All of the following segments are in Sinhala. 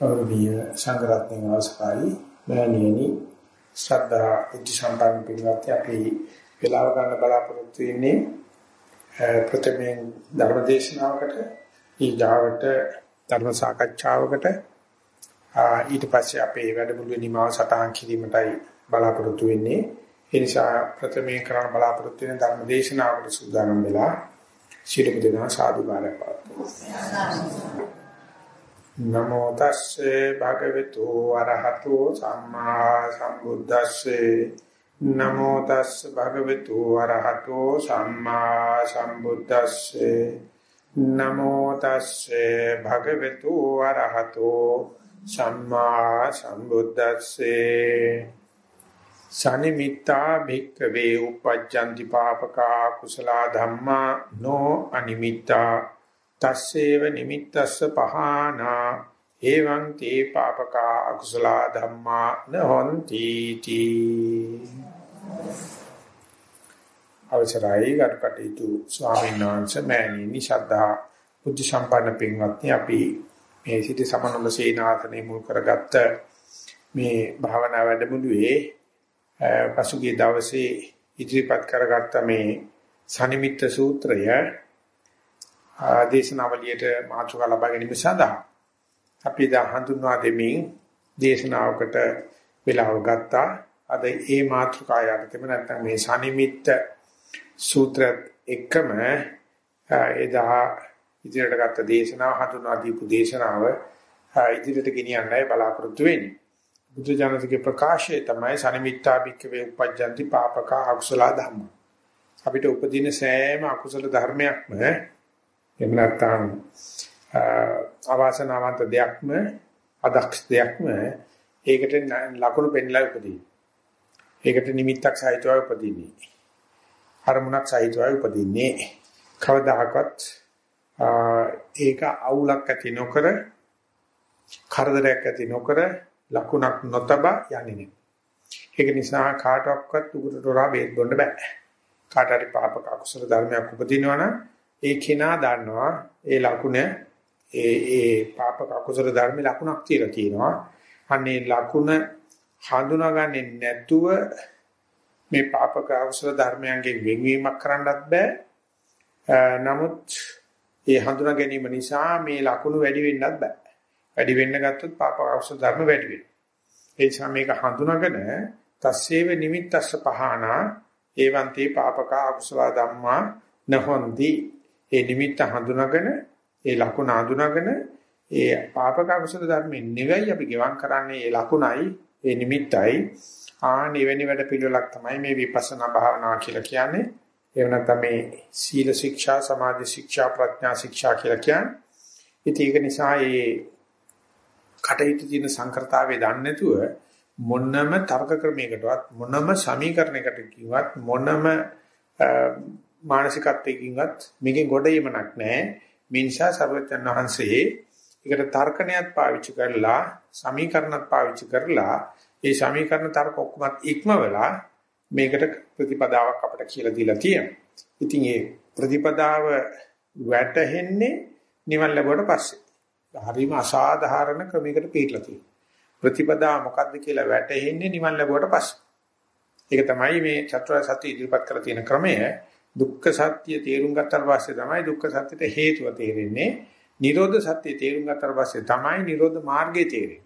ගෞරවනීය සංඝරත්නයේ අවසරයි මෑණියනි ශ්‍රද්ධා බුද්ධ සම්පන්න පින්වත්නි අපි වේලාව ගන්න බලාපොරොත්තු වෙන්නේ ප්‍රථමයෙන් ධර්ම දේශනාවකට ඊගාවට ධර්ම සාකච්ඡාවකට. ඊට පස්සේ අපේ වැඩමුළුවේ නිමාව සටහන් කිරීමටයි බලාපොරොත්තු වෙන්නේ. ඒ නිසා ප්‍රථමයෙන් කරන්න බලාපොරොත්තු වෙන ධර්ම දේශනාවකට සූදානම් වෙලා ශිරුප දෙනා සාදුකාරය පාත්තු නමෝ තස්සේ භගවතු අරහතෝ සම්මා සම්බුද්දස්සේ. නමෝ තස්සේ භගවතු අරහතෝ සම්මා සම්බුද්දස්සේ. නමෝ තස්සේ භගවතු අරහතෝ සම්මා සම්බුද්දස්සේ. සනිමිත්තා භික්ඛවේ උපජ්ජಂತಿ පාපකා කුසල ධම්මා නෝ අනිමිත්තා. තස්සේව නිමිත්තස්ස පහනා। එවං තේ පාපකා අකුසල ධම්මා නහොಂತಿ තී। අවසරයි ගරුකටයුතු ස්වාමීන් වහන්සේ මෑණියනි ශ්‍රද්ධා බුද්ධ සම්පන්න පින්වත්නි අපි මේ සිටි සමනොල සේනාසනේ මුල් කරගත්ත මේ භාවනා වැඩමුළුවේ පසුගිය දවසේ ඉදිරිපත් කරගත්ත මේ සනිමිත්ත සූත්‍රය දේශනාවලියට මාතෘකා ලබා ගැනීම සඳහා අපි දා හඳුන්වා දෙමින් දේශනාවකට වේලාව ගත්තා. අද ඒ මාතෘකා යටතේම නැත්නම් මේ සනිමිත්ත සූත්‍රත් එක්කම එදා ඉදිරියට ගත්ත දේශනාව හඳුන්වා දීපු දේශනාව ඉදිරියට ගෙනියන්නයි බලාපොරොත්තු වෙන්නේ. බුදු ජානකගේ ප්‍රකාශය තමයි සනිමිත්තා භික්කවේ උපජ්ජಂತಿ පාපක අකුසල ධම්ම. අපිට උපදින සෑම අකුසල ධර්මයක්ම එහෙම නැත්නම් අවාසනාවන්ත දෙයක්ම අදක්ෂ දෙයක්ම ඒකට ලකුණු පෙන්ලා උපදී. ඒකට නිමිත්තක් සහිතව උපදින්නේ. අරමුණක් සහිතව උපදින්නේ. කවදාකවත් ඒක අවුලක් ඇති නොකර කරදරයක් ඇති නොකර ලකුණක් නොතබ යන්නේ නෑ. ඒක නිසා කාටවත් උගුරට හොරා බේත් බොන්න බෑ. කාට හරි පාපක අකුසල ධර්මයක් උපදිනවනම් ඒ කෙනා දන්නවා ඒ ලකුණ ඒ ඒ පාපක අකුසල ධර්ම ලකුණක් කියලා තියෙනවා. අනේ ලකුණ හඳුනාගන්නේ නැතුව මේ පාපක අකුසල ධර්මයන්ගේ වෙන්වීමක් කරන්නත් බෑ. නමුත් ඒ හඳුනා ගැනීම නිසා මේ ලකුණු වැඩි වෙන්නත් බෑ. වැඩි වෙන්න ගත්තොත් පාපක අකුසල ධර්ම වැඩි වෙනවා. ඒ නිසා මේක හඳුනාගෙන තස්සේව නිමිත්තස්ස පහනා ඒවන්තේ පාපක අකුසල ධම්මා නහොන්ති ඒ නිමිත්ත හඳුනාගෙන ඒ ලකුණ හඳුනාගෙන ඒ පාපක අකුසල ධර්මෙ නෙවෙයි අපි ගෙවම් කරන්නේ ඒ ලකුණයි ඒ නිමිත්තයි. ආ නිවෙනි වැඩ පිළිවෙලක් තමයි මේ විපස්සනා භාවනාව කියලා කියන්නේ. එහෙම නැත්නම් මේ සීල ශික්ෂා සමාධි ශික්ෂා ප්‍රඥා ශික්ෂා කියලා කියන්නේ. ඉතින් ඒක නිසා ඒ කටයුතු තියෙන සංකෘතාවේ දන්නේ නැතුව මොනම තර්ක ක්‍රමයකටවත් මොනම සමීකරණයකට කිව්වත් මොනම මානසිකත්වයකින්වත් මේකෙන් ගොඩ යීමක් නැහැ. මේ නිසා සර්වඥන් වහන්සේ ඒකට තර්කණයක් පාවිච්චි කරලා සමීකරණත් පාවිච්චි කරලා ඒ සමීකරණ තර්ක ඔක්කොම ඉක්මවලා මේකට ප්‍රතිපදාවක් අපිට කියලා දීලා තියෙනවා. ඉතින් ඒ ප්‍රතිපදාව වැටහෙන්නේ නිවන් ලැබුවට පස්සේ. හරිම අසාධාරණ ක්‍රමයකට පිටලා තියෙනවා. ප්‍රතිපදාව මොකද්ද කියලා වැටහෙන්නේ නිවන් ලැබුවට පස්සේ. ඒක තමයි මේ චතුරාර්ය සත්‍ය ඉදිරිපත් කරලා තියෙන ක්‍රමය. දුක්ඛ සත්‍ය තේරුම් ගත්තාට පස්සේ තමයි දුක්ඛ සත්‍යට හේතුව තේරෙන්නේ. නිරෝධ සත්‍ය තේරුම් ගත්තාට පස්සේ තමයි නිරෝධ මාර්ගය තේරෙන්නේ.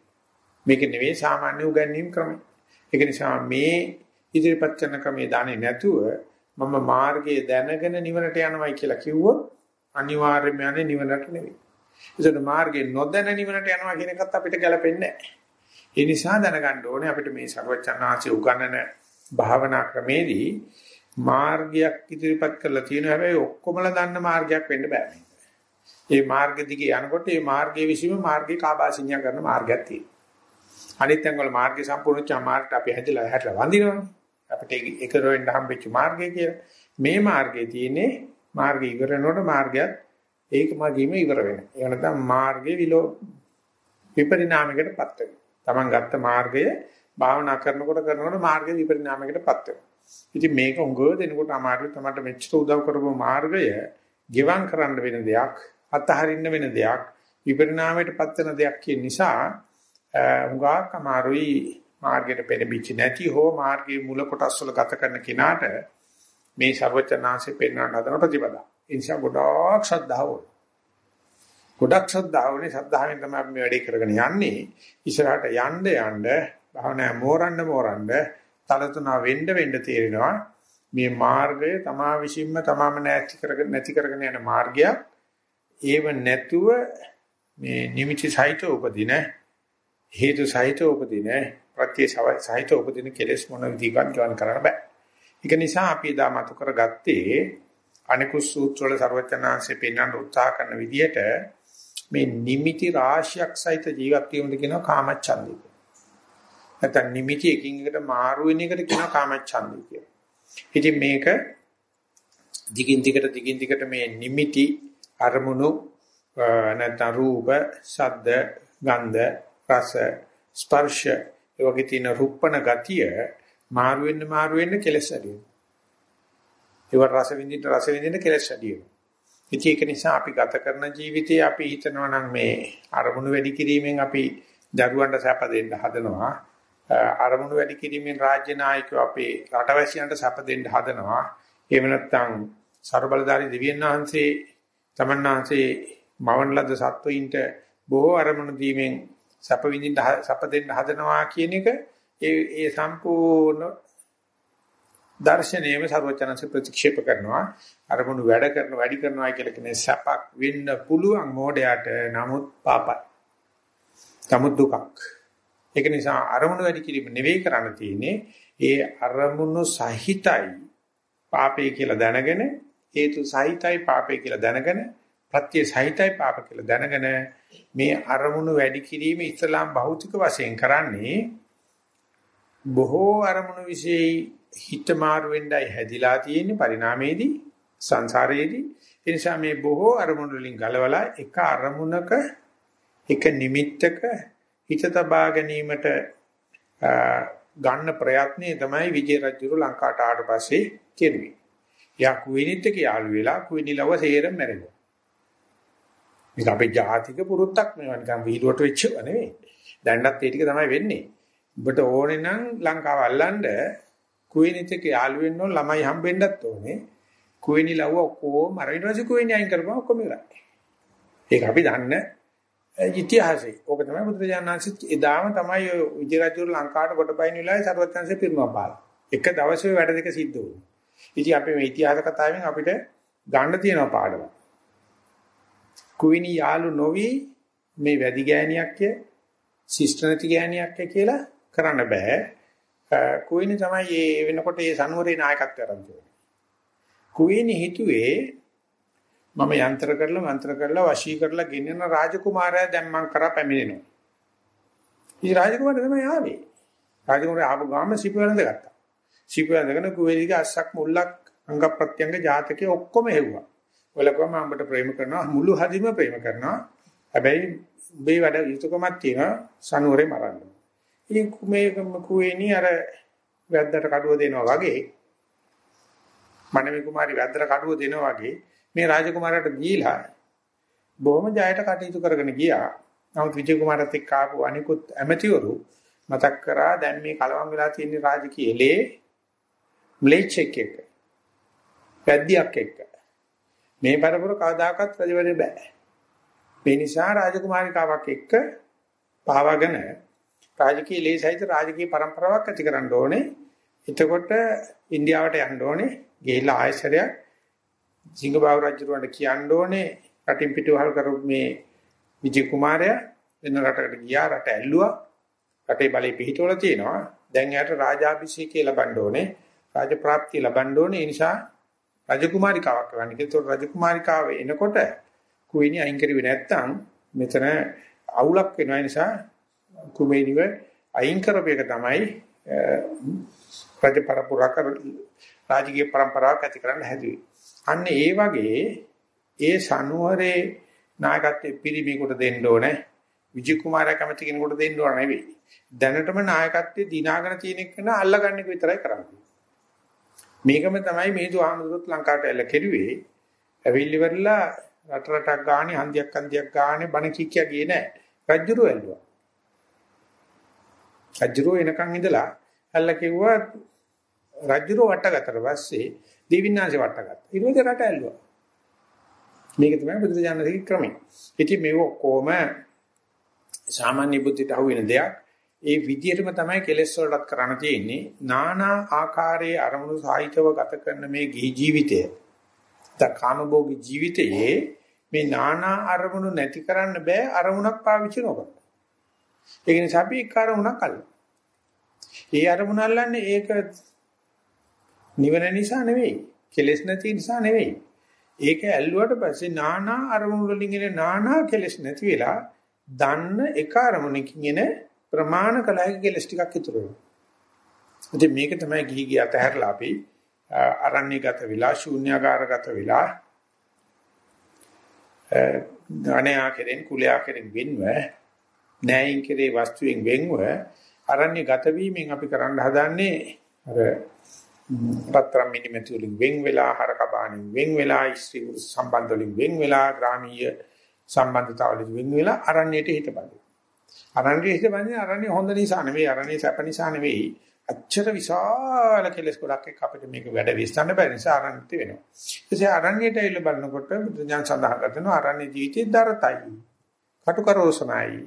මේක නෙවෙයි සාමාන්‍ය උගන්වීම් ක්‍රමය. ඒක නිසා මේ ඉදිරිපත් කරන ක්‍රමයේ දාන්නේ නැතුව මම මාර්ගය දැනගෙන නිවනට යනවයි කියලා කිව්වොත් අනිවාර්යයෙන්ම යන්නේ නිවනට නෙවෙයි. ඒසට මාර්ගේ නොදැන නිවනට යනවා කියන එකත් අපිට ගැලපෙන්නේ නැහැ. ඒ නිසා දැනගන්න ඕනේ අපිට මේ ਸਰවචනාංශය උගන්වන භාවනා ක්‍රමේදී මාර්ගයක් ඉදිරිපත් කරලා තියෙනවා හැබැයි ඔක්කොමලා දන්න මාර්ගයක් වෙන්න බෑ මේක. මේ මාර්ග දිගේ යනකොට මේ මාර්ගයේ විසීම මාර්ගේ කාබාසිනියා කරන මාර්ගයක් තියෙනවා. අනිත් අංගවල මාර්ගය සම්පූර්ණ චමාර්ගට අපි හැදිලා හැටලා වඳිනවනේ. අපිට එකර වෙන්න හම්බෙච්ච මාර්ගය කියලා. මේ මාර්ගයේ තියෙන්නේ මාර්ගය ඉවර වෙනකොට මාර්ගයත් ඒකමගීම ඉවර වෙනවා. ඒ නැත්නම් මාර්ගයේ විලෝ විපරිණාමයකටපත් වෙනවා. Taman ගත්ත මාර්ගය භාවනා කරනකොට කරනකොට මාර්ගයේ විපරිණාමයකටපත් වෙනවා. ඉතින් මේක උඟ දෙනකොට අමාරුයි තමයි මෙච්චර උදව් කරපු මාර්ගය ගෙවම් කරන්න වෙන දෙයක් අතහරින්න වෙන දෙයක් විපරිණාමයට පත් වෙන දෙයක් කියන නිසා උගාක් අමාරුයි මාර්ගයට පෙළඹිච්ච නැති හෝ මාර්ගයේ මුල කොටස් වල ගත කරන කෙනාට මේ ਸਰවචනාංශේ පෙන්වන්න හදන ප්‍රතිපදා. ඒ නිසා ගොඩාක් ශ්‍රද්ධාව ඕන. ගොඩක් ශ්‍රද්ධාවනේ ශ්‍රද්ධාවෙන් තමයි අපි මේ වැඩේ කරගෙන යන්නේ. ඉස්සරහට යන්න යන්න භාවනා මෝරන්න මෝරන්න තලතුණා වෙන්න වෙන්න තේරෙනවා මේ මාර්ගය තමා විසින්ම තමාම නැති කරගෙන නැති කරගෙන යන මාර්ගයක්. ඒව නැතුව මේ නිමිති සහිත උපදින හේතු සහිත උපදින ප්‍රත්‍ය සහිත උපදින කෙලෙස් මොන විදිහකට ගවන් කරන්න බෑ. ඒක නිසා අපි එදා මතු කරගත්තේ අනිකුත් සූත්‍ර වල ਸਰවචනාංශේ පෙන්වන්න උත්සාහ කරන විදිහට මේ නිමිති රාශියක් සහිත ජීවත් වීමද කියනවා කාමච්ඡන්දය. නැත්නම් නිමිති එකින් එකට මාරු වෙන එකට කියනවා කාමච්ඡන්දය කියලා. ඉතින් මේක දිගින් දිගට දිගින් දිගට මේ නිමිති අරමුණු නැත්නම් රූප, ශබ්ද, ගන්ධ, රස, ස්පර්ශ ඒ වගේ තියෙන රුප්පණ ගතිය මාරු වෙන්න මාරු වෙන්න කෙලස් ඇති වෙනවා. ඒවට රස විඳින්න රස විඳින්න කෙලස් ඇති වෙනවා. ඒක නිසා අපි ගත කරන ජීවිතේ අපි හිතනවා නම් මේ අරමුණු වැඩි කිරීමෙන් අපි දරුවන්ට සැප දෙන්න හදනවා. අරමුණු වැඩි කිරීමෙන් රාජ්‍ය නායකයෝ අපේ රටවැසියන්ට සැප දෙන්න හදනවා. එහෙම නැත්නම් ਸਰබලධාරී දිව්‍යන් වහන්සේ තමන් වහන්සේ මවන් ලද සත්වයින්ට බොහෝ අරමුණු දීමෙන් සැප විඳින්න සැප දෙන්න හදනවා කියන එක ඒ ඒ සම්පූර්ණ දර්ශනයේම ਸਰවචනස ප්‍රතික්ෂේප කරනවා අරමුණු වැඩ කරන වැඩි කරනවා කියලා කියන්නේ සැපක් වෙන්න පුළුවන් මොඩයට නමුත් පාපයි. නමුත් දුකක්. ඒක නිසා අරමුණු වැඩි කිරීම නෙවෙයි කරන්න තියෙන්නේ ඒ අරමුණු සහිතයි පාපේ කියලා දැනගෙන හේතු සහිතයි පාපේ කියලා දැනගෙන ප්‍රත්‍ය සහිතයි පාප කියලා දැනගෙන මේ අරමුණු වැඩි කිරීම ඉස්ලාම් භෞතික වශයෙන් කරන්නේ බොහෝ අරමුණු વિશે හිත මාරු වෙන්නයි හැදිලා තියෙන්නේ පරිණාමයේදී සංසාරයේදී. ඒ නිසා මේ බොහෝ අරමුණු වලින් ගලවලා එක අරමුණක එක නිමිත්තක හිත තබා ගැනීමට ගන්න ප්‍රයත්නය තමයි විජේ රජුරු ලංකාවට ආවට පස්සේ කෙරුවේ. යා කුවිනිත් එක්ක යාළු වෙලා කුවිනිලව සේරම මැරෙනවා. මේක අපේ ජාතික පුරුද්දක් මේවා නිකන් වීඩුවට වෙච්චව නෙවෙයි. දැන්නත් ඒ ටික තමයි වෙන්නේ. ඔබට ඕනේ නම් ලංකාව අල්ලන්න කුවිනිත් එක්ක යාළු වෙන්න ඕන ළමයි හම්බෙන්නත් ඕනේ. කුවිනිලව ඔක්කොම අර ඊට පස්සේ කුවිනි අයින් කරපුවම ඔක්කොම ඉවරයි. ඒක අපි දන්න ඉතිහාසය. ඕක තමයි බුදුරජාණන්සේත් එදාම තමයි විජය රජුර ලංකාවට කොට බයින් වෙලාවේ සර්වඥාන්සේ පිරුණා පාලා. එක දවසේ වැඩ දෙක සිද්ධ වුණා. ඉතින් අපි මේ ඉතිහාස කතාවෙන් අපිට ගන්න තියෙන පාඩම. කුවිනි යාළු නොවි මේ වැඩි ගෑණියක් කිය ශිෂ්ට නැති ගෑණියක් කියලා කරන්න බෑ. කුවිනි තමයි මේ වෙනකොට මේ සනුවරේ නායකත්වය අරන් තියෙන්නේ. කුවිනි හිතුවේ මම යන්ත්‍ර කරලා මන්ත්‍ර කරලා වශී කරලා ගෙන්නන රාජකුමාරයා දැන් මං කරා පැමිණෙනවා. ඉතින් රාජකුමාරයා තමයි ආවේ. රාජකුමාරයා ආපු ගාම සිප වෙනඳ ගත්තා. සිප වෙනඳගෙන කුවේලිගේ අස්සක් මුල්ලක් අංග ප්‍රත්‍යංග ජාතකයේ ඔක්කොම හෙව්වා. ඔයලකම අඹට ප්‍රේම කරනවා මුළු හදිම ප්‍රේම කරනවා. හැබැයි උඹේ වැඩ යුතුයකමක් තියෙනවා සනුවරේ මරන්න. ඉතින් මේ කුවේණි අර වැද්දට කඩුව දෙනවා වගේ මනමේ කුමාරි වැද්දට කඩුව දෙනවා වගේ මේ රාජකුමාරට දීලා බොහොම ජයට කටයුතු කරගෙන ගියා. නමුත් විජය කුමාරත් එක්ක ආපු අනිකුත් ඇමතිවරු මතක් කරා දැන් මේ කලවම් වෙලා තියෙන රාජකීය එලේ ම්ලේච්චෙක් එක්ක. පැද්දියක් එක්ක. මේ පරපුර කවදාකවත් රජ වෙන්න බෑ. මේ නිසා රාජකුමාරිකාවක් එක්ක පාවගෙන රාජකීය ලේ සහිත රාජකීය પરම්පරාවක් ඇති කරන්න ඕනේ. එතකොට ඉන්දියාවට යන්න ඕනේ. ගිහිල්ලා ආයශරයක් සිංහබාහු රජුරවන්ට කියන්න ඕනේ රටින් පිටුවහල් කරපු මේ විජේ කුමාරයා වෙන රටකට ගියා රට ඇල්ලුවා. රටේ බලය පිහිටවල තියෙනවා. දැන් යාට රාජාභිෂේකය ලබන්න ඕනේ. රාජප්‍රාප්තිය ලබන්න ඕනේ. ඒ නිසා රජකුමාරිකාවක් කරන්න. කියලා රජකුමාරිකාව එනකොට කුවිනි අයින් කරුවේ නැත්තම් මෙතන අවුලක් වෙනවා. ඒ නිසා කුමේනිව අයින් කරපේක තමයි රජ පරපුරක රාජකීය પરම්පරාවක් ඇති කරන්න හැදුවේ. අන්න ඒ වගේ ඒ සනුවරේ නායකත්වයේ පිරිමිකට දෙන්න ඕනේ. විජි කුමාරයා කැමති කෙනෙකුට දෙන්න ඕන නෙවෙයි. දැනටම නායකත්වයේ දිනාගෙන තියෙන එක න අල්ලගන්න එක විතරයි කරන්නේ. මේකම තමයි මේ දුහාමුදුරුත් ලංකාවට එල්ල කෙරුවේ. ඇවිල්ලි වෙරලා රට රටක් ගානේ හන්දියක් හන්දියක් ගානේ බණ කික්කිය ගියේ නැහැ. රජ්ජුරුව ඇල්ලුවා. රජ්ජුරුව එනකන් ඉඳලා ඇල්ල කිව්වා රජ්ජුරුව වට්ටගත්තට පස්සේ දෙවිනාංශ වට්ටගත්තා. ඊට පස්සේ රට ඇල්ලුවා. මේක තමයි බුදුරජාණන්ගේ ක්‍රමය. ඉතින් මේක කොහොම සාමාන්‍ය බුද්ධිට අහු වෙන දෙයක්. ඒ විදිහටම තමයි කෙලෙස් වලටත් කරන්න තියෙන්නේ. নানা ආකාරයේ අරමුණු සාහිත්‍යව ගත කරන මේ ගිහි ජීවිතය. දකාමභෝගී ජීවිතයේ මේ নানা අරමුණු නැති කරන්න බෑ අරමුණක් පාවිච්චි නොකර. ඒ නිසා අපි එක් අරමුණක් අල්ලනවා. ඒ අරමුණ අල්ලන්නේ ඒක නිවන නිසා නෙවෙයි. කෙලෙස් නැති නිසා නෙවෙයි. ඒක ඇල්ලුවට පස්සේ නානා අරමුණු වලින් එන නානා කෙලෙස් නැති වෙලා දන්න එක අරමුණකින් එන ප්‍රමාණ කලයක කෙලෙස් ටිකක් ඉතුරු වෙනවා. ඉතින් මේක තමයි ගිහි ගිය අතහැරලා අපි අරණ්‍යගත වෙලා ශූන්‍යාකාරගත වෙලා ධනයා කෙරෙන් කුලයා කෙරෙන් වෙන්ව නෑයින් කෙරේ වස්තුවෙන් වෙන්ව අරණ්‍යගත වීමෙන් අපි කරන්න හදන්නේ අර රත්තරන් මිනිමෙතු වලින් වෙන් වෙලා හරකබාණින් වෙන් වෙලා ඉස්ත්‍රි සම්බන්ධ වලින් වෙන් වෙලා ග්‍රාමීය සම්බන්ධතාවලින් වෙන් වෙලා අරණ්‍යයට හිටපදේ අරණ්‍ය හිතපන්නේ අරණ්‍ය හොඳ නිසා නෙවෙයි අරණ්‍ය සැප නිසා නෙවෙයි. අච්චර විශාල කෙලස් ගොඩක් එක්ක අපිට මේක වැඩ විශ්සන්න බැරි නිසා අරණ්‍යට වෙනවා. එසේ අරණ්‍යයට ඇවිල්ලා බලනකොට බුදුන් සඳහන් කරනවා අරණ්‍ය ජීවිතේ දරතයි. කටුකරෝසනයි.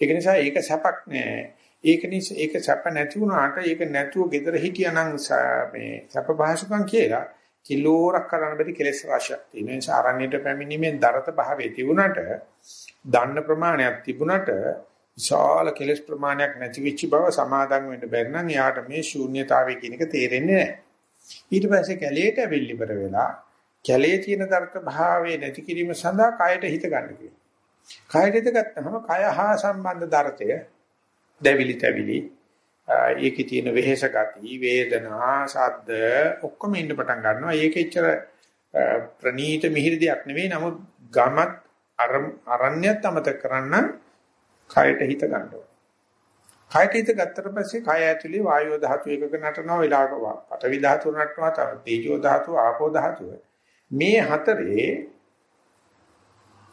ඒක නිසා ඒක සැපක් නෑ. ඒක නිසා ඒක සැප නැති වුණාට ඒක නැතුව gedara හිටියානම් මේ සැප භාෂකම් කියලා කිලෝරක් කරන්න බැරි කෙලස් රාශියක් තියෙන නිසා අරණ්‍යයට පැමිණීමෙන් දරත භාවයේ තිබුණාට දන්න ප්‍රමාණයක් තිබුණාට විශාල කෙලස් ප්‍රමාණයක් නැති වෙච්ච බව සමාදම් වෙන්න බැරි නම් යාට මේ ශූන්‍යතාවය කියන එක තේරෙන්නේ නැහැ. ඊට පස්සේ කැලේට ඇවිල්ලි පෙර වෙලා කැලේ තියෙන දර්ථ භාවයේ නැති කිරීම සඳහා කයට හිත ගන්න කියනවා. කයට හිත ගත්තහම කය හා සම්බන්ධ දර්ථය දැවිලි තැවිලි ඒකේ තියෙන වෙහෙස ගති වේදනා සද්ද ඔක්කොම ඉන්න පටන් ගන්නවා. ඒක එච්චර ප්‍රනීත මිහිරි දෙයක් නෙවෙයි. නමුත් ගමත් අරණ්‍යත් අමතක කරන්න කයට හිත ගන්න කයට හිත ගත්තට පස්සේ කය ඇතුලේ වායෝ ධාතු එකක නටනවා වෙලාවක පඨවි ධාතු නටනවා තව තේජෝ ධාතු ආපෝ ධාතු මේ හතරේ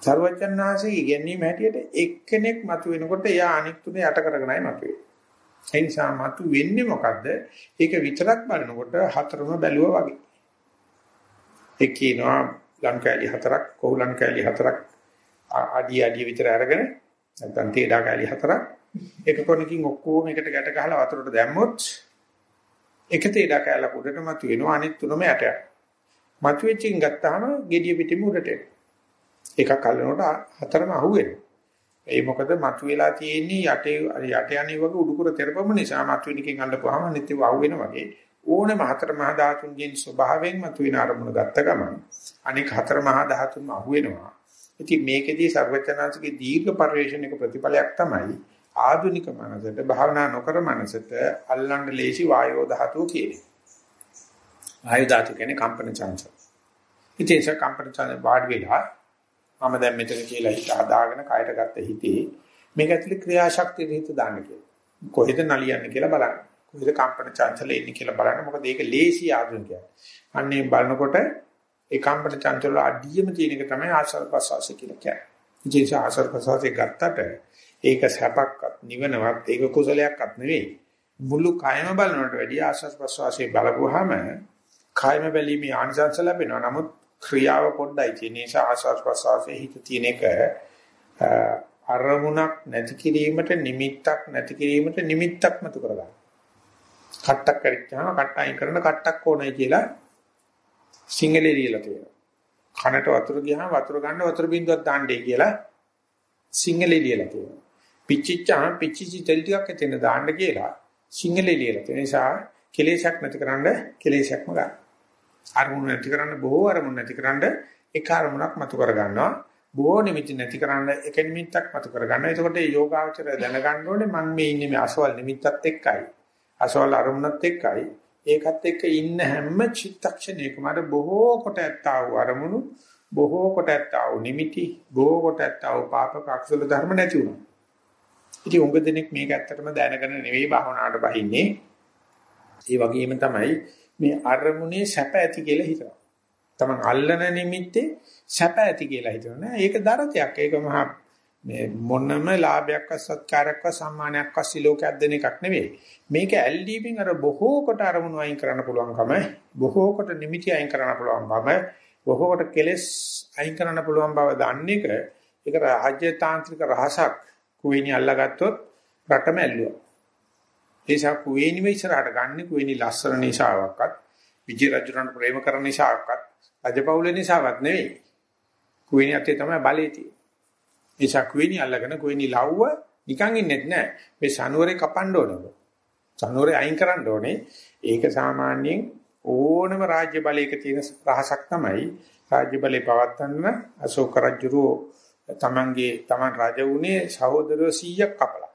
සර්වඥාන්සේ ඉගෙනීම හැටියට එක්කෙනෙක් මතු වෙනකොට එයා අනිත් තුනේ යට කරගෙනයි මතුවේ. ඒ නිසා මතු වෙන්නේ මොකද්ද? ඒක විතරක් බලනකොට හතරම බැලුවා වගේ. ඒ කියනවා ලංකාවේ හතරක්, කොහුලන් කැලි හතරක් අඩිය අඩිය විතර අරගෙන නැත්නම් තේඩා කැලි හතරක් එක කොනකින් ඔක්කොම එකට ගැට ගහලා වතුරට දැම්මොත් එක තේඩා කැලක් උඩට මතු වෙනවා අනිත් තුනම යට යනවා. මතු වෙච්චින් ගත්තාම gediya පිටිම උඩට එනවා. එකක් අල්ලනකොට හතරම අහුවෙනවා. ඒ මොකද මතු වෙලා තියෙන්නේ යටේ යට යන්නේ වගේ උඩුකුර තෙරපම නිසා මතු වෙන එකෙන් අල්ලපුවාම අනිත් ඒවා අහුවෙන වගේ ඕනම හතර මහා ධාතුන්ගෙන් ස්වභාවයෙන් මතු වෙන අරමුණ ගත්ත ගමන් අනික හතර මහා ධාතුන්ම අහුවෙනවා. ඉතින් මේකෙදී සර්වචනාංශගේ දීර්ඝ පරිශ්‍රණයක ප්‍රතිඵලයක් තමයි ආධුනික මනසට භාවනා නොකර මනසට අල්ලන්න ලේසි වායෝ ධාතුව කියන්නේ. වායෝ ධාතුව කියන්නේ කම්පන චංචල. ඉතින් ඒ කම්පන චංචල වාඩි වෙලා මම දැන් මෙතන කියලා හිත හදාගෙන කයට ගත්ත හිතේ මේක ඇතුලේ ක්‍රියාශක්තිය හිත දාන්න කියලා. කොහෙද නලියන්නේ කියලා බලන්න. කොහෙද කම්පන චංචල එන්නේ කියලා බලන්න. මොකද ඒක ලේසි ආධුනිකයක්. අන්නේ බලනකොට ඒ කම්පන චංචල වල අඩියම තියෙන එක තමයි ආශ්‍රව ප්‍රසවාසය කියලා කියන්නේ. ඉතින් ආශ්‍රව ප්‍රසවාසය ගත්තට ඒක සැපක්වත් නිවනවත් ඒක කුසලයක්වත් නෙවෙයි. මුළු කයම බලනකොට වැඩිය ආශ්‍රව ප්‍රසවාසයේ බලපුවාම කයම බැලීමේ ආනිසංස ලැබෙනවා. නමුත් ක්‍රියාව පොඩ්ඩයි තියෙන නිසා ආශ්‍රව ප්‍රසවාසයේ හිත තියෙන එක අරමුණක් නැති කිරීමට නිමිත්තක් නැති කිරීමට නිමිත්තක් මතු කරගන්න. කට්ටක් කරිච්චාම කට්ට අයින් කරන කට්ටක් ඕනයි කියලා සිංහලේ ලියලා තියෙනවා. කනට වතුර ගියාම වතුර ගන්න වතුර බින්දුවක් දාන්නයි කියලා සිංහලේ ලියලා තියෙනවා. පිච්චිච්චාම පිච්චිචි තෙල් ටිකක් එතන දාන්න කියලා සිංහලේ ලියලා තියෙන නිසා කෙලේශයක් නැතිකරන්න කෙලේශයක්ම ගන්න. අරමුණු නැතිකරන්න බොහෝ අරමුණු නැතිකරන්න එක අරමුණක් මතු කර ගන්නවා. බොහෝ නිමිති නැතිකරන්න එක නිමිත්තක් මතු කර ගන්නවා. එතකොට මේ යෝගාචරය දැනගන්න ඕනේ මම මේ ඉන්නේ මේ අසවල් නිමිත්තත් එක්කයි. අසවල් අරමුණත් එක්කයි. ඒකත් එක්ක ඉන්න හැම චිත්තක්ෂණයකම අර බොහෝ කොට ඇත්තා වූ අරමුණු බොහෝ කොට ඇත්තා වූ නිමිති බොහෝ කොට ඇත්තා වූ පාපක අකුසල ධර්ම නැති වුණා. ඉතින් උඟ දෙනෙක් මේක ඇත්තටම දැනගෙන නෙවෙයි භාවනාවට බහින්නේ. ඒ වගේම තමයි මේ අරමුණේ සැප ඇති කියලා හිතනවා. තමන් අල්ලන නිමිත්තේ සැප ඇති කියලා හිතනවා නෑ. ඒක දරතයක්. ඒක මහා මේ මොනම ලාභයක්වත් සත්කාරයක්වත් සම්මානයක්වත් සිලෝකයක් දෙන එකක් නෙවෙයි. මේක ඇල්ලීමින් අර බොහෝ කොට අරමුණු අයින් කරන්න පුළුවන්කම, බොහෝ කොට නිමිති අයින් කරන්න පුළුවන්කම, බොහෝ කොට කෙලෙස් අයින් කරන්න පුළුවන් බව දන්න එක ඒක රාජ්‍ය තාන්ත්‍රික රහසක් කුවේණි අල්ලගත්තොත් රටම ඇල්ලුවා. ඒසා කුවේණි වෙයිසරට ගන්න කුවේණි ලස්සන නිසාවක්වත් විජය රජුරන්ට ප්‍රේම කරන නිසාවක්වත් රජපෞල නිසාවක් නෙවෙයි. කුවේණි අතේ තමයි බලේ තියෙන්නේ. ඒසා කුවේණි අල්ලගෙන කුවේණි ලව්ව නිකන් ඉන්නෙත් නෑ. මේ සනුවරේ කපන්න ඕනේ. සනුවරේ අයින් කරන්න ඕනේ. ඒක සාමාන්‍යයෙන් ඕනම රාජ්‍ය බලයක තියෙන රහසක් තමයි රාජ්‍ය බලේ පවත්වන්න අශෝක රජුරෝ තමන්ගේ තමන් රජ වුණේ සහෝදරයෝ 100ක් කපලා.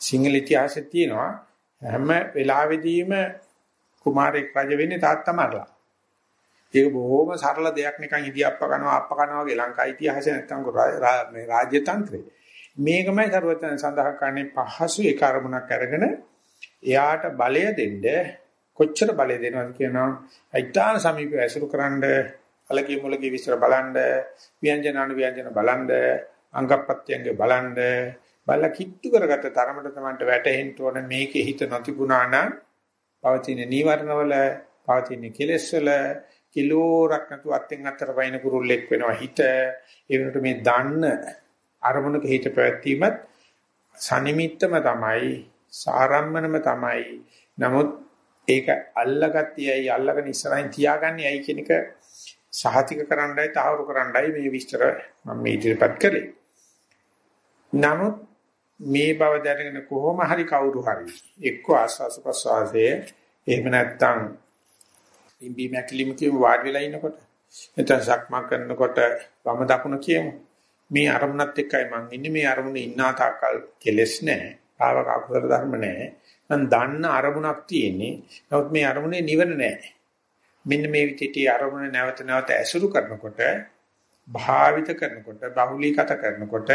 සිංහල ඉතිහාසයේ තියෙනවා හැම වෙලාවෙදීම කුමාරයෙක් රජ වෙන්නේ තාත්තා මරලා. ඒක බොහොම සරල දෙයක් නිකන් ඉදියප්ප කරනවා අප්ප කරනවා වගේ ලංකා ඉතිහාසය නැත්තම් මේ රාජ්‍ය තන්ත්‍රය. මේකමයි සරුවචන සඳහන් කරන්නේ පහසු එක අරමුණක් අරගෙන එයාට බලය දෙන්න කොච්චර බලය දෙනවද කියනවා අයිතාන සමීපව ඇසුරු කරන්න අලකී මුලකී විස්තර බලන්න ව්‍යංජන අනු ව්‍යංජන බලන්න අංග ප්‍රත්‍යංග බලන්න බල කිට්ටු කරගත්ත තරමට තමන්ට වැටහෙන්න ඕන මේකේ හිත නොතිබුණා නම් පවතින නීවරණවල පවතින කෙලෙස් වල කිලෝරක් නැතුව අත්ෙන් අතට වයින් කුරුල්ලෙක් වෙනවා හිත ඒ වෙනකොට මේ දන්න අරමුණක හිත පැවැත්වීමත් සනිමිත්තම තමයි සාරම්මනම තමයි නමුත් ඒක අල්ලගත්තියයි අල්ලගෙන ඉස්සරහින් තියාගන්නේ ඇයි කියන එක සහතික කරන්නයි තාවුරු කරන්නයි මේ විස්තර මම මේ ඉදිරිපත් කළේ. නමුත් මේ බව දැනගෙන කොහොම හරි කවුරු හරි එක්ක ආස්වාස ප්‍රසවාසයේ එහෙම නැත්නම් ඉම්බි මැකිලිම කියමු වාඩි වෙලා ඉන්නකොට නැත්නම් සක්මන් කරනකොට වම දකුණ කියමු. මේ අරමුණත් එක්කයි මං ඉන්නේ. මේ අරමුණේ ඉන්නා තාකල් කෙලස් නැහැ. ආවක අකුසල ධර්ම නැහැ. මං දන්න අරමුණක් තියෙන්නේ. නමුත් මේ අරමුණේ නිවන නැහැ. මෙන්න මේ විදිහට අරමුණ නැවත නැවත ඇසුරු කරනකොට භාවිත කරනකොට බහුලීගත කරනකොට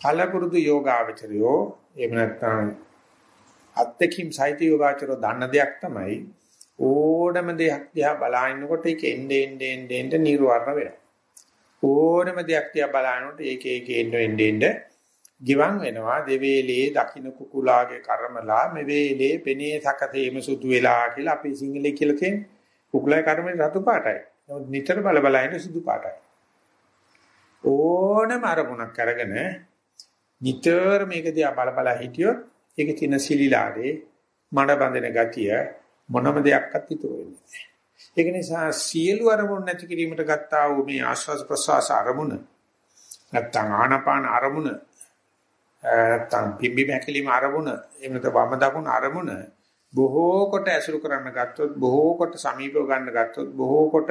ඵලපුරුදු යෝගාවචරයෝ එහෙම නැත්නම් අත්දැකීම් සහිත යෝගාචරෝ දන්න දෙයක් තමයි ඕනම දෙයක් දිහා බලනකොට ඒක එන්නේ එන්නේ එන්නේ නිර්වර්ණ වෙනවා. ඕනම දෙයක් දිහා බලනකොට ඒක ඒක එන්නේ එන්නේ ගිවන් වෙනවා දෙවේලේ දකින්න කුකුලාගේ කර්මලා මෙවේලේ පෙනේ සකතේම සුදු වෙලා කියලා අපි සිංහලේ කියලා තියෙන්නේ. කුකුලාගේ කර්මේ රතු පාටයි. නමුත් නිතර බල බල ඉන්නේ සුදු පාටයි. ඕනම අරමුණක් අරගෙන නිතර මේක දිහා බල බල හිටියොත් ඒකේ තියෙන සිලිලාරේ මඩ බඳින ගතිය මොනම දෙයක්වත් ඉතුරු වෙන්නේ නැහැ. ඒක නිසා සියලු අරමුණු නැති කිරීමට ගත්තා වූ මේ ආස්වාද ප්‍රසවාස අරමුණ නැත්තම් ආනපාන අරමුණ නැත්තම් පිම්බි මැකිලිම අරමුණ එහෙම වම දකුණ අරමුණ බොහෝ කොට ඇසුරු කරන්න ගත්තොත් බොහෝ කොට සමීපව ගන්න ගත්තොත් බොහෝ කොට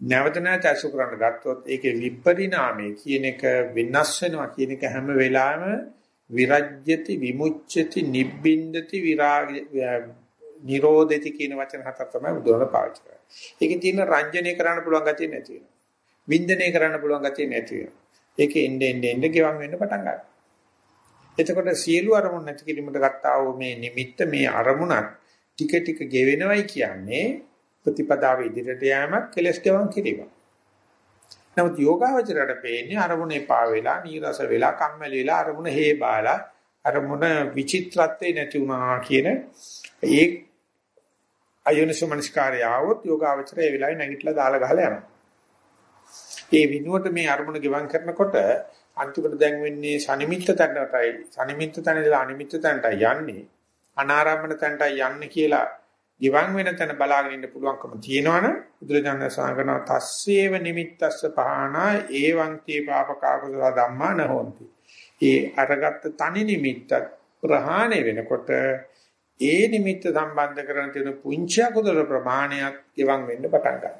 නැවත නැවත ඇසුරු කරන්න ගත්තොත් ඒකේ විපරිණාමය කියන එක වෙනස් වෙනවා කියන එක හැම වෙලාවෙම විරජ්‍යති විමුච්ඡති නිබ්බින්දති විරාග නිරෝධති කියන වචන හතර තමයි බුදුරණ පාවිච්චි කරන්නේ. ඒකේ තියෙන රංජනය කරන්න පුළුවන් ගැතිය නැති වෙනවා. වින්දනය කරන්න පුළුවන් ගැතිය නැති වෙනවා. ඒකේ එන්නේ එන්නේ එන්නේ ගෙවන් වෙන්න පටන් ගන්නවා. එතකොට සියලු අරමුණ නැති කිරීමට ගත්තා වූ මේ නිමිත්ත මේ අරමුණක් ටික ටික ගෙවෙනවයි කියන්නේ ප්‍රතිපදාව ඉදිරියට යෑමක් කෙලස් ගෙවන් කිරීම. නමුත් යෝගාවචරයට පේන්නේ අරමුණේ පා වෙලා නීරස වෙලා කම්මැලි වෙලා අරමුණ හේ බාලා අරමුණ විචිත්‍රත්වේ නැති වුණා කියන ඒ අයෝනිසමනස්කාරය આવොත් යෝගාවචරය ඒ වෙලාවේ නැගිටලා දාලා ගහලා යනවා. ඒ විනුවට මේ අරමුණ ගෙවන් කරනකොට අන්තිමට දැන් වෙන්නේ සනිමිත්ත තැනටයි සනිමිත්ත තැන ඉඳලා අනිමිත්ත තැනට යන්නේ අනාරම්භන තැනට යන්නේ කියලා ගිවන් වෙන තැන බලාගෙන ඉන්න පුළුවන්කම තියෙනවනේ බුදුරජාණන් සාගරණ තස්සේව නිමිත්තස්ස පහනා ඒවං තේ පාපකාකුසල ධම්මා නහොಂತಿ. ඒ අරගත්ත තනි නිමිත්ත ප්‍රහාණය වෙනකොට ඒ නිමිත්ත සම්බන්ධ කරන තියෙන පුංචි අකුසල ප්‍රමාණයක් ගිවන් වෙන්න පටන් ගන්නවා.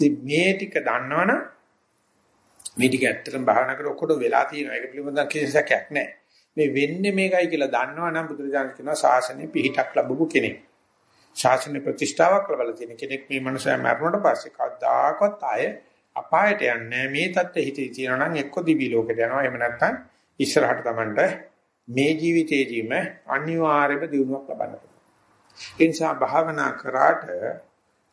ඉතින් මේ ටික දන්නවනම් මේ ටික ඇත්තටම භාවනා කර ඔක්කොට වෙලා තියෙනවා. ඒක පිළිබඳව කිසි සැකයක් නැහැ. මේ වෙන්නේ මේකයි කියලා දන්නවනම් බුදුරජාණන් කියනවා ශාසනය පිහිටක් ලැබපු කෙනෙක්. ශාසනය ප්‍රතිෂ්ඨාවක් ලැබලා තියෙන කෙනෙක් මේ මනුස්සයා මරණයට පස්සේ කවදාකවත් ආයේ අපායට යන්නේ මේ தත්ත්වෙ හිතේ තියෙනවා නම් එක්ක දිවි ලෝකෙට යනවා. එහෙම නැත්නම් ඉස්සරහට Tamanට මේ ජීවිතේදීම අනිවාර්යයෙන්ම දිනුවක් ලබන්න පුළුවන්. ඒ නිසා භාවනා කරාට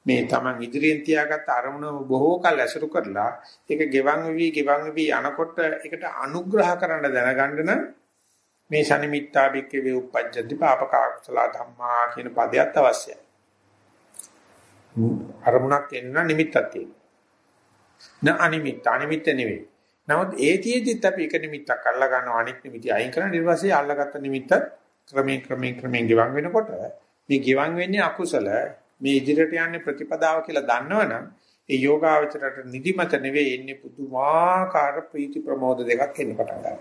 මේ Taman ඉදිරියෙන් තියාගත්ත අරමුණ බොහෝ කල් ඇසුරු කරලා ඒක ගෙවන් වෙවි ගෙවන් වෙවි යනකොට ඒකට අනුග්‍රහ කරන්න දැනගන්න නම් මේ ශනිමිත්තා බික්කේ වේ උපජ්ජති පාපක අකුසල ධම්මා කියන පදයක් අවශ්‍යයි. අරමුණක් එන්න නිමිත්තක් තියෙනවා. න අනිමිත්ත අනිමිත්ත නෙවෙයි. නමුත් ඒතියෙදිත් අපි එක නිමිත්තක් අල්ලා ගන්නවා අනිත් නිමිති අයින් කරන ඊට පස්සේ අල්ලාගත්ත නිමිත්තත් ක්‍රමයෙන් ක්‍රමයෙන් ක්‍රමයෙන් ගෙවන් වෙනකොට මේ ගෙවන් වෙන්නේ අකුසල මේ ඉදිරියට යන්නේ ප්‍රතිපදාව කියලා දන්නවනම් ඒ යෝගාවචරයට නිදිමත නෙවෙයි එන්නේ පුදුමාකාර ප්‍රීති ප්‍රමෝද දෙකක් එන්න පටන් ගන්නවා.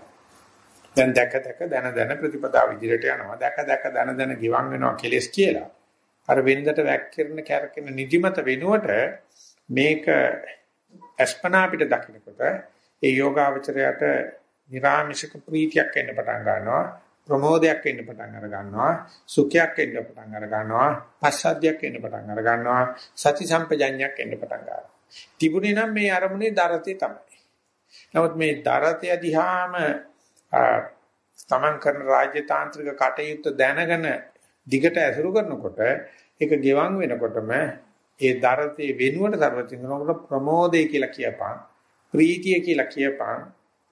දැන් දැක දැක දන දන ප්‍රතිපදාව ඉදිරියට යනවා. දැක දැක දන දන ගිවන් වෙනවා කෙලස් කියලා. අර වෙනදට වැක්කිරන කැරකෙන නිදිමත වෙනුවට මේක අස්පනා පිට දකින්නකොට ඒ යෝගාවචරයට නිරාමිෂක ප්‍රීතියක් එන්න පටන් ගන්නවා. ප්‍රමෝදයක් එන්න පටන් අර ගන්නවා සුඛයක් එන්න පටන් අර ගන්නවා පස්සද්ධියක් එන්න පටන් අර ගන්නවා සති සම්පජඤ්ඤයක් එන්න පටන් ගන්නවා තිබුණේ නම් මේ අරමුණේ දරතේ තමයි නමුත් මේ දරතේ දිහාම තමන් කරන රාජ්‍ය තාන්ත්‍රික කටයුත්ත දැනගෙන දිගට ඇසුරු කරනකොට ඒක ගෙවන් වෙනකොටම ඒ දරතේ වෙනුවට සර්වචින්තනකට ප්‍රමෝදය කියලා කියපන් ප්‍රීතිය කියලා කියපන්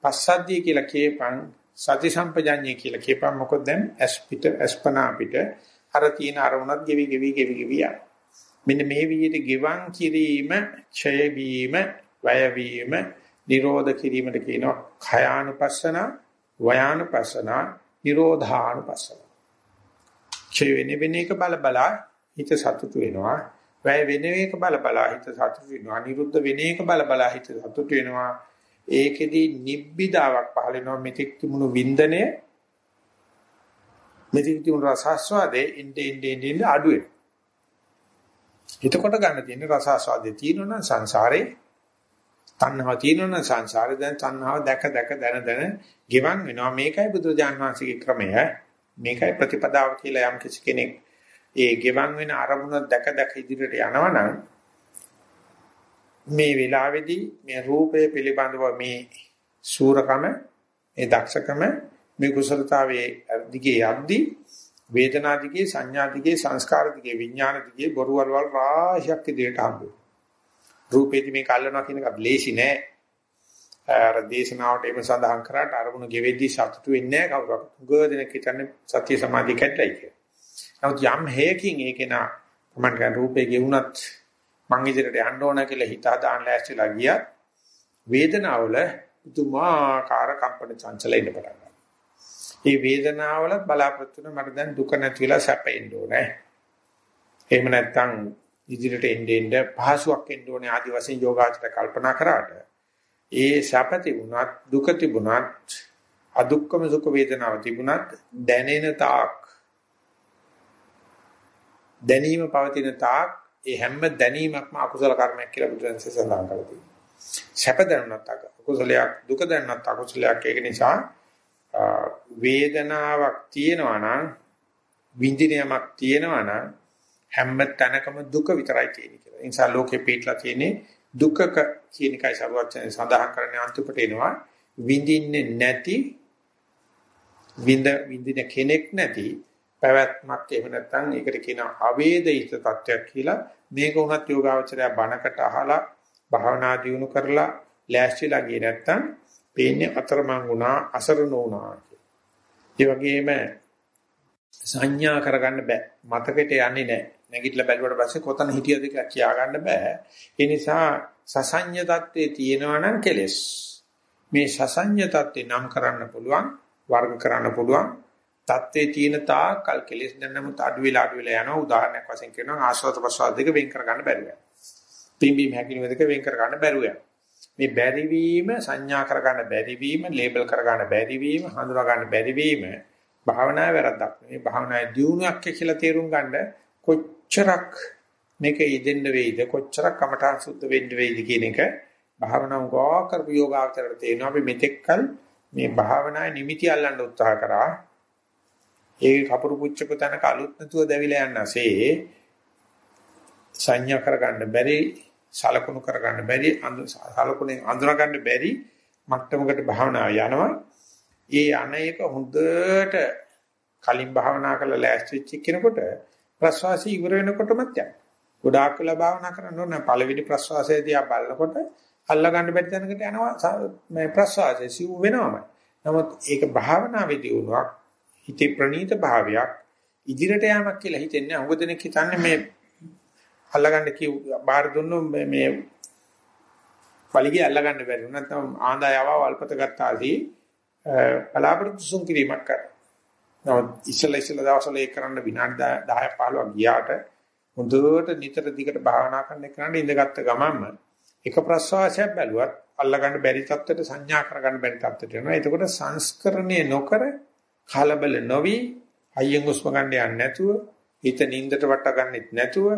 පස්සද්ධිය කියලා කියපන් සති සම්පජඤ්ඤය කියලා කියපම් මොකද දැන් ඇස් පිට අස්පනා පිට අර තියෙන අරමුණක් ගෙවි ගෙවි ගෙවි ගෙවි යන මෙන්න මේ විදිහට ගෙවන් කිරීම ඡය වීම වය වීම නිරෝධ කිරීමට කියනවා. khයානුපස්සන වයානුපස්සන නිරෝධානුපස්සන. ඡය වෙන වෙන එක බල බලා හිත සතුටු වෙනවා. වැය වෙන එක බල බලා හිත සතුටු වෙනවා. නිරුද්ධ වෙන එක බල බලා හිත සතුටු වෙනවා. ඒකෙදී නිබ්බිදාවක් පහළ වෙනවා. මෙතෙක් තිබුණු වින්දනය මෙතෙක් තිබුණු රසාස්වාදේ ඉnde ඉnde ඉnde අඩු වෙනවා. එතකොට ගන්න තියෙන රසාස්වාදේ තියෙනවනම් සංසාරේ තණ්හාව තියෙනවනම් සංසාරේ දැන් තණ්හාව දැක දැක දන දන ගෙවන් වෙනවා. මේකයි බුදුරජාන් වහන්සේගේ ක්‍රමය. මේකයි ප්‍රතිපදාව කියලා යම් කිසි කෙනෙක් ඒ ගෙවන් වෙන අරමුණ දැක දැක ඉදිරියට යනවනම් මේ වෙලාවේදී මේ රූපය පිළිබඳව මේ සූරකම මේ දක්ෂකම මේ කුසලතාවයේ දිගේ යද්දී වේදනා දිගේ සංඥා දිගේ සංස්කාර දිගේ විඥාන දිගේ බොරු වලවල් රාශියක් ඉදිරියට හම්බ රූපේදී මේ කල්ලනවා කියන එක ලේසි නෑ අර දේශනාවට එම සඳහන් කරාට අරමුණු ගෙවෙද්දී සතුටු වෙන්නේ නෑ කවුරුත් ගොඩනෙක් හිතන්නේ සත්‍ය සමාධිය කැඩලයි කියලා. නමුත් යම් හේකින් ඒකේ නා මම රූපේ ගෙවුනත් මං ඉදිරියට යන්න ඕන කියලා හිත හදාන්න ලෑස්තිලා ගියා වේදනාවල පුදුමාකාර කම්පන චංචල ඉන්න පටන් ගන්නවා. මේ වේදනාවල බලාපොරොත්තු වෙන මට දැන් දුක නැති වෙලා සැපෙන්න ඕනේ. එහෙම නැත්නම් ඉදිරියට එන්න එන්න පහසුවක් එන්න ඕනේ ආදි වශයෙන් යෝගාචර කල්පනා කරාට ඒ සැප තිබුණත් දුක තිබුණත් අදුක්කම සුඛ වේදනාව තිබුණත් දැනෙන තාක් දැනීම පවතින තාක් ඒ හැම දැනීමක්ම අකුසල කර්මයක් කියලා බුදුන්සේ සඳහන් කරලා තියෙනවා. සැප දැනුණත් අකුසලයක් දුක දැනුණත් අකුසලයක් ඒක නිසා වේදනාවක් තියෙනවා නම් විඳිනයක් තියෙනවා නම් හැම තැනකම දුක විතරයි තියෙන්නේ කියලා. ඒ නිසා ලෝකේ පිටලා තියෙන්නේ දුකක කියන එකයි සරුවචන සඳහන් කරන්නේ අන්තිමට එනවා. විඳින්නේ නැති විඳ විඳින කෙනෙක් නැති පැවැත්මක් එහෙම නැත්නම් ඒකට කියන අවේදිත තත්වයක් කියලා මේක උනත් යෝගාවචරය බණකට අහලා භාවනා දියුණු කරලා ලෑස්තිලා ගියේ නැත්නම් පේන්නේ අතරමං වුණා අසරණ වුණා ඒ වගේම සංඥා කරගන්න බෑ. මතකෙට යන්නේ නැහැ නැගිටලා බැලුවට පස්සේ කොතන හිටියද කියලා කියාගන්න බෑ. ඒ නිසා සසඤ්ඤ தත්ත්වේ තියෙනවා නම් කෙලෙස්. මේ සසඤ්ඤ தත්ත්වේ නම් කරන්න පුළුවන්, වර්ග කරන්න පුළුවන්. தත්ත්වේ තියෙන තාක් කල් කෙලෙස් දැනමුත් අඩු වෙලා අඩු වෙලා යනවා. උදාහරණයක් වශයෙන් කියනවා ආශ්‍රත ප්‍රසවාස දෙක වෙන් කරගන්න බැරුව යනවා. පිම්බීම හැකිනු දෙක වෙන් කරගන්න බැරුව යනවා. මේ බැරිවීම සංඥා කරගන්න බැරිවීම, ලේබල් කරගන්න බැරිවීම, හඳුනා ගන්න බැරිවීම භාවනාවේ වැරද්දක් නෙවෙයි. භාවනාවේ දියුණුවක් කියලා තේරුම් ගන්න කොච්චර කොච්චරක් මේක යෙදෙන්න වෙයිද? කොච්චරක් කමඨාන් සුද්ධ වෙන්න වෙයිද කියන එක භාවනාව ගෝ කරපු යෝගාවචරයට තේරෙනවා. අපි මෙතෙක්කල් මේ භාවනාවේ නිමිති අල්ලන්න උත්සාහ කරා. ඒ කපුරු පුච්චපු තැනක අලුත් නැතුව දැවිලා යන්නසේ සංඥා කරගන්න බැරි සලකුණු කරගන්න බැරි සලකුණෙන් අඳුනා ගන්න බැරි මට්ටමකට භාවනාව යනවා. ඒ අනේක හොඳට කලින් භාවනා කරලා ලෑස්ති වෙච්ච කෙනෙකුට ප්‍රසවාසී ඉවර වෙනකොටමත් යනවා. ගොඩාක් වෙලා භාවනා කරන්න ඕනේ පළවෙනි ප්‍රස්වාසය දිහා බලනකොට අල්ලා ගන්න බැරි තැනකට යනවා මේ ප්‍රස්වාසය සිව් වෙනවමයි. නමුත් ඒක භාවනාවේදී වුණාක් හිතේ ප්‍රනීත භාවයක් ඉදිරියට යamak කියලා හිතෙන්නේ අහුව දෙනෙක් හිතන්නේ මේ අල්ලගන්න කිව් බාහිර දුන්නු මේ පලිගේ අල්ලගන්න බැරි වුණා නැත්නම් ආන්දායව වල්පත ගත්තාදී බලාපොරොත්තු සුන් කිරීමක් කරනවා. නමුත් ඉස්සලා ඉස්සලා දවස්වල ඒක කරන්න විනාඩි 10 15 ගියාට හොඳට නිතර දිගට භාවනා කරන එකට ඉඳගත්ත ගමන්ම එක ප්‍රසවාසයක් බැලුවත් අල්ලගන්න බැරි තත්ත්වයට සංඥා කරගන්න බැරි තත්ත්වයට එනවා. එතකොට සංස්කරණය නොකර කලබල නොවි අයියෙන් උස්ම ගන්න යන්නේ නැතුව හිත නින්දට වට ගන්නෙත් නැතුව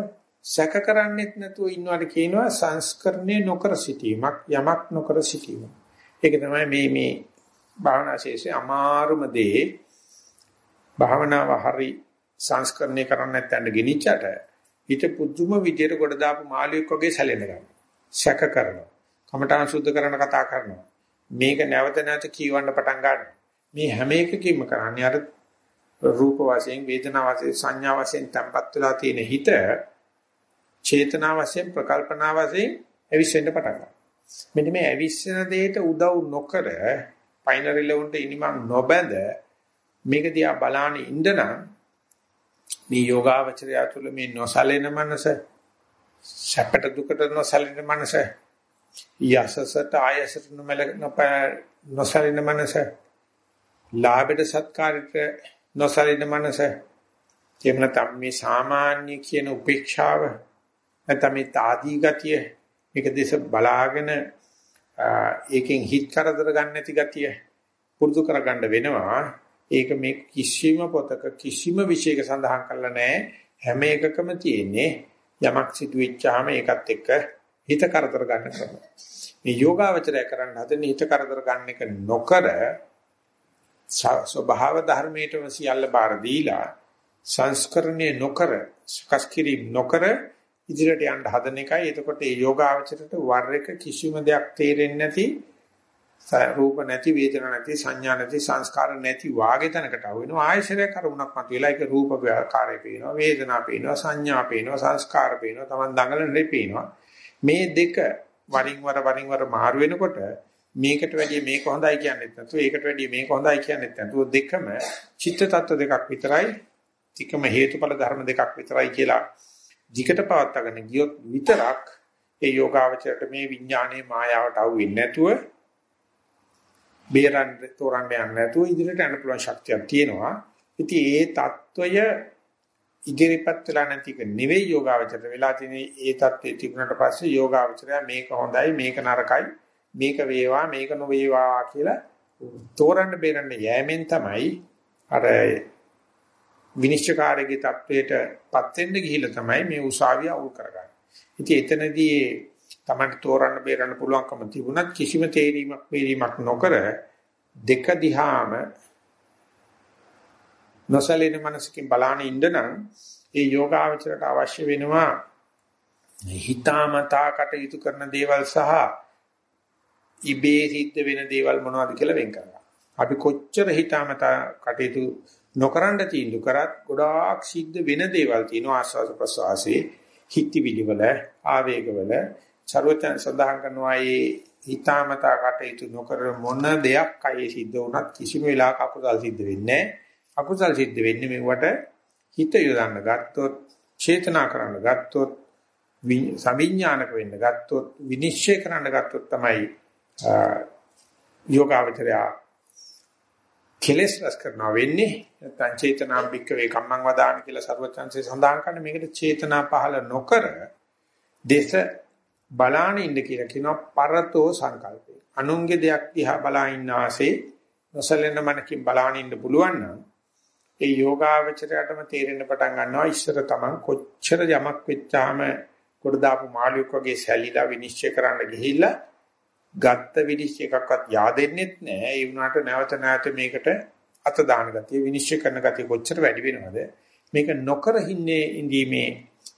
සැක කරන්නෙත් නැතුව ඉන්නවට කියනවා සංස්කරණය නොකර සිටීමක් යමක් නොකර සිටීම. ඒක තමයි මේ මේ භාවනා ශේෂයේ අමාරුම දේ භාවනාව හරි සංස්කරණය කරන්න නැත්නම් ගෙනිච්චට හිත පුදුම විදියට කොට දාපු මාළියෙක් වගේ සැලෙන ගන්න. සැක කරනවා. කමඨාන් සුද්ධ කරන කතා කරනවා. මේක නැවත නැවත කියවන්න පටන් ගන්නවා. මේ හැම එකකින්ම කරන්නේ අර රූප වශයෙන් වේදනා වශයෙන් සංඥා වශයෙන් තම්පත් වෙලා තියෙන හිත චේතනා වශයෙන් ප්‍රකල්පනා වශයෙන් ඇවිස්සෙන්න පටන් ගන්නවා. මෙන්න මේ ඇවිස්සෙන දෙයට උදව් නොකර පයින්රි ලෙවුන්ට ඉනිමන් නොබැඳ මේක දිහා බලාන ඉඳනම් මේ යෝගාවචරය තුළ මේ නොසලෙන මනස සැපට දුකට නොසලෙන මනස යසසට ආයසට නොසලෙන මනස ලාභයට සත්කාරයට නොසලෙන මනස. එහෙම නැත්නම් මේ සාමාන්‍ය කියන උපේක්ෂාව නැත්නම් මේ తాදී ගතිය මේක දේශ බලාගෙන ඒකෙන් හිත කරදර ගන්න නැති ගතිය පුරුදු කරගන්න වෙනවා. ඒක මේ කිසිම පොතක කිසිම විශේෂක සඳහන් කරලා නැහැ හැම එකකම තියෙන්නේ යමක් සිදු වෙච්චාම ඒකත් එක්ක හිත කරදර ගන්න ක්‍රම මේ යෝගාවචරය කරන්න හදන හිත කරදර ගන්න එක නොකර ස්වභාව ධර්මයටම සියල්ල බාර දීලා සංස්කරණය නොකර සකස් කිරීම නොකර ඉදිරියට යන්න හදන එකයි. එතකොට මේ යෝගාවචරයට වර එක කිසිම දෙයක් තේරෙන්නේ නැති රූප නැති වේදනා නැති සංඥා නැති සංස්කාර නැති වාගේ තැනකට ආව වෙනවා. ආයශරය කරුණක් මතුවලා ඒක රූප කාර්යය පේනවා, වේදනා පේනවා, සංඥා පේනවා, සංස්කාර පේනවා, Taman දඟලන දේ පේනවා. මේ දෙක වරින් වර වරින් වර මාරු වෙනකොට මේකට වැඩිය මේක හොඳයි කියන්නේත් නැතුව ඒකට වැඩිය මේක හොඳයි කියන්නේත් නැතුව දෙකම චිත්ත tattwa දෙකක් විතරයි තිකම හේතුඵල ධර්ම දෙකක් විතරයි කියලා දිකට පවත්වාගෙන ගියොත් විතරක් ඒ යෝගාවචරයට මේ විඥානයේ මායාවට අහු වෙන්නේ නැතුව බේරන්න තෝරන්න යන්නේ නැතුව ඉදිරියට යන්න පුළුවන් ශක්තියක් තියෙනවා. ඉතින් ඒ తত্ত্বය ඉදිරිපත් වෙලා නැතික නෙවෙයි යෝගාවචරය වෙලා තියෙන්නේ ඒ தත්ත්වයේ තිබුණාට පස්සේ යෝගාවචරය මේක හොඳයි මේක නරකයි මේක වේවා මේක නොවේවා කියලා තෝරන්න බේරන්න යෑමෙන් තමයි අර විනිශ්චයකාරයේ தත්වයට පත් වෙන්න ගිහිල්ලා තමයි මේ උසාවිය අවුල් කරගන්නේ. ඉතින් එතනදී Tamanට තෝරන්න බේරන්න පුළුවන්කම තිබුණත් කිසිම තේරීමක් බේරීමක් නොකර දෙක දිහාම නොසලින මනසකින් බලාන ඉඳනනම් ඒ යෝගාවචරයට අවශ්‍ය වෙනවා හිතාමතා කටයුතු කරන දේවල් සහ ඉබේ සිද්ධ වෙන දේවල් මොනවද කියලා වෙන් කරනවා. අපි කොච්චර හිතාමතා කටයුතු නොකරන්න තීන්දුව කරත් ගොඩාක් සිද්ධ වෙන දේවල් තියෙනවා ආස්වාද ප්‍රසවාසයේ හිතවිලි වල ආවේගවල ਸਰවඥයන් සඳහන් කරනවා මේ හිතාමතා කටයුතු නොකර මොන දෙයක් අයේ සිද්ධ වුණත් කිසිම වෙලාවක අකුසල් සිද්ධ වෙන්නේ අකුසල් සිද්ධ වෙන්නේ මෙවට හිත යොදන්න ගත්තොත් චේතනා කරන්න ගත්තොත් සවිඥානික වෙන්න ගත්තොත් විනිශ්චය කරන්න ගත්තොත් තමයි යෝගාවචරය කෙලස් රස කරනවා වෙන්නේ. නැත්නම් චේතනා භික්කවේ කම්මං වදාන කියලා ਸਰවඥන්සේ සඳහන් කරන මේකට චේතනා පහළ නොකර දේශ බලාන ඉන්න කියලා කියනවා පරතෝ සංකල්පේ අනුන්ගේ දෙයක් දිහා බලා ඉන්න ආසේ නොසලෙන මනකින් බලාන ඉන්න පුළුවන් නම් ඒ යෝගාවචරයටම තේරෙන්න පටන් ගන්නවා ඉස්සර තමන් කොච්චර යමක් වෙච්චාම කොට දාපු මාළියෙක් වගේ සැලිලා විනිශ්චය කරන්න ගිහිල්ලා ගත්ත විනිශ්චය එකක්වත් yaadෙන්නෙත් නැහැ. ඒ වුණාට නැවත නැවත මේකට අත දාන ගතිය විනිශ්චය කරන ගතිය කොච්චර වැඩි වෙනවද? මේක නොකර ඉන්නේ ඉඳීමේ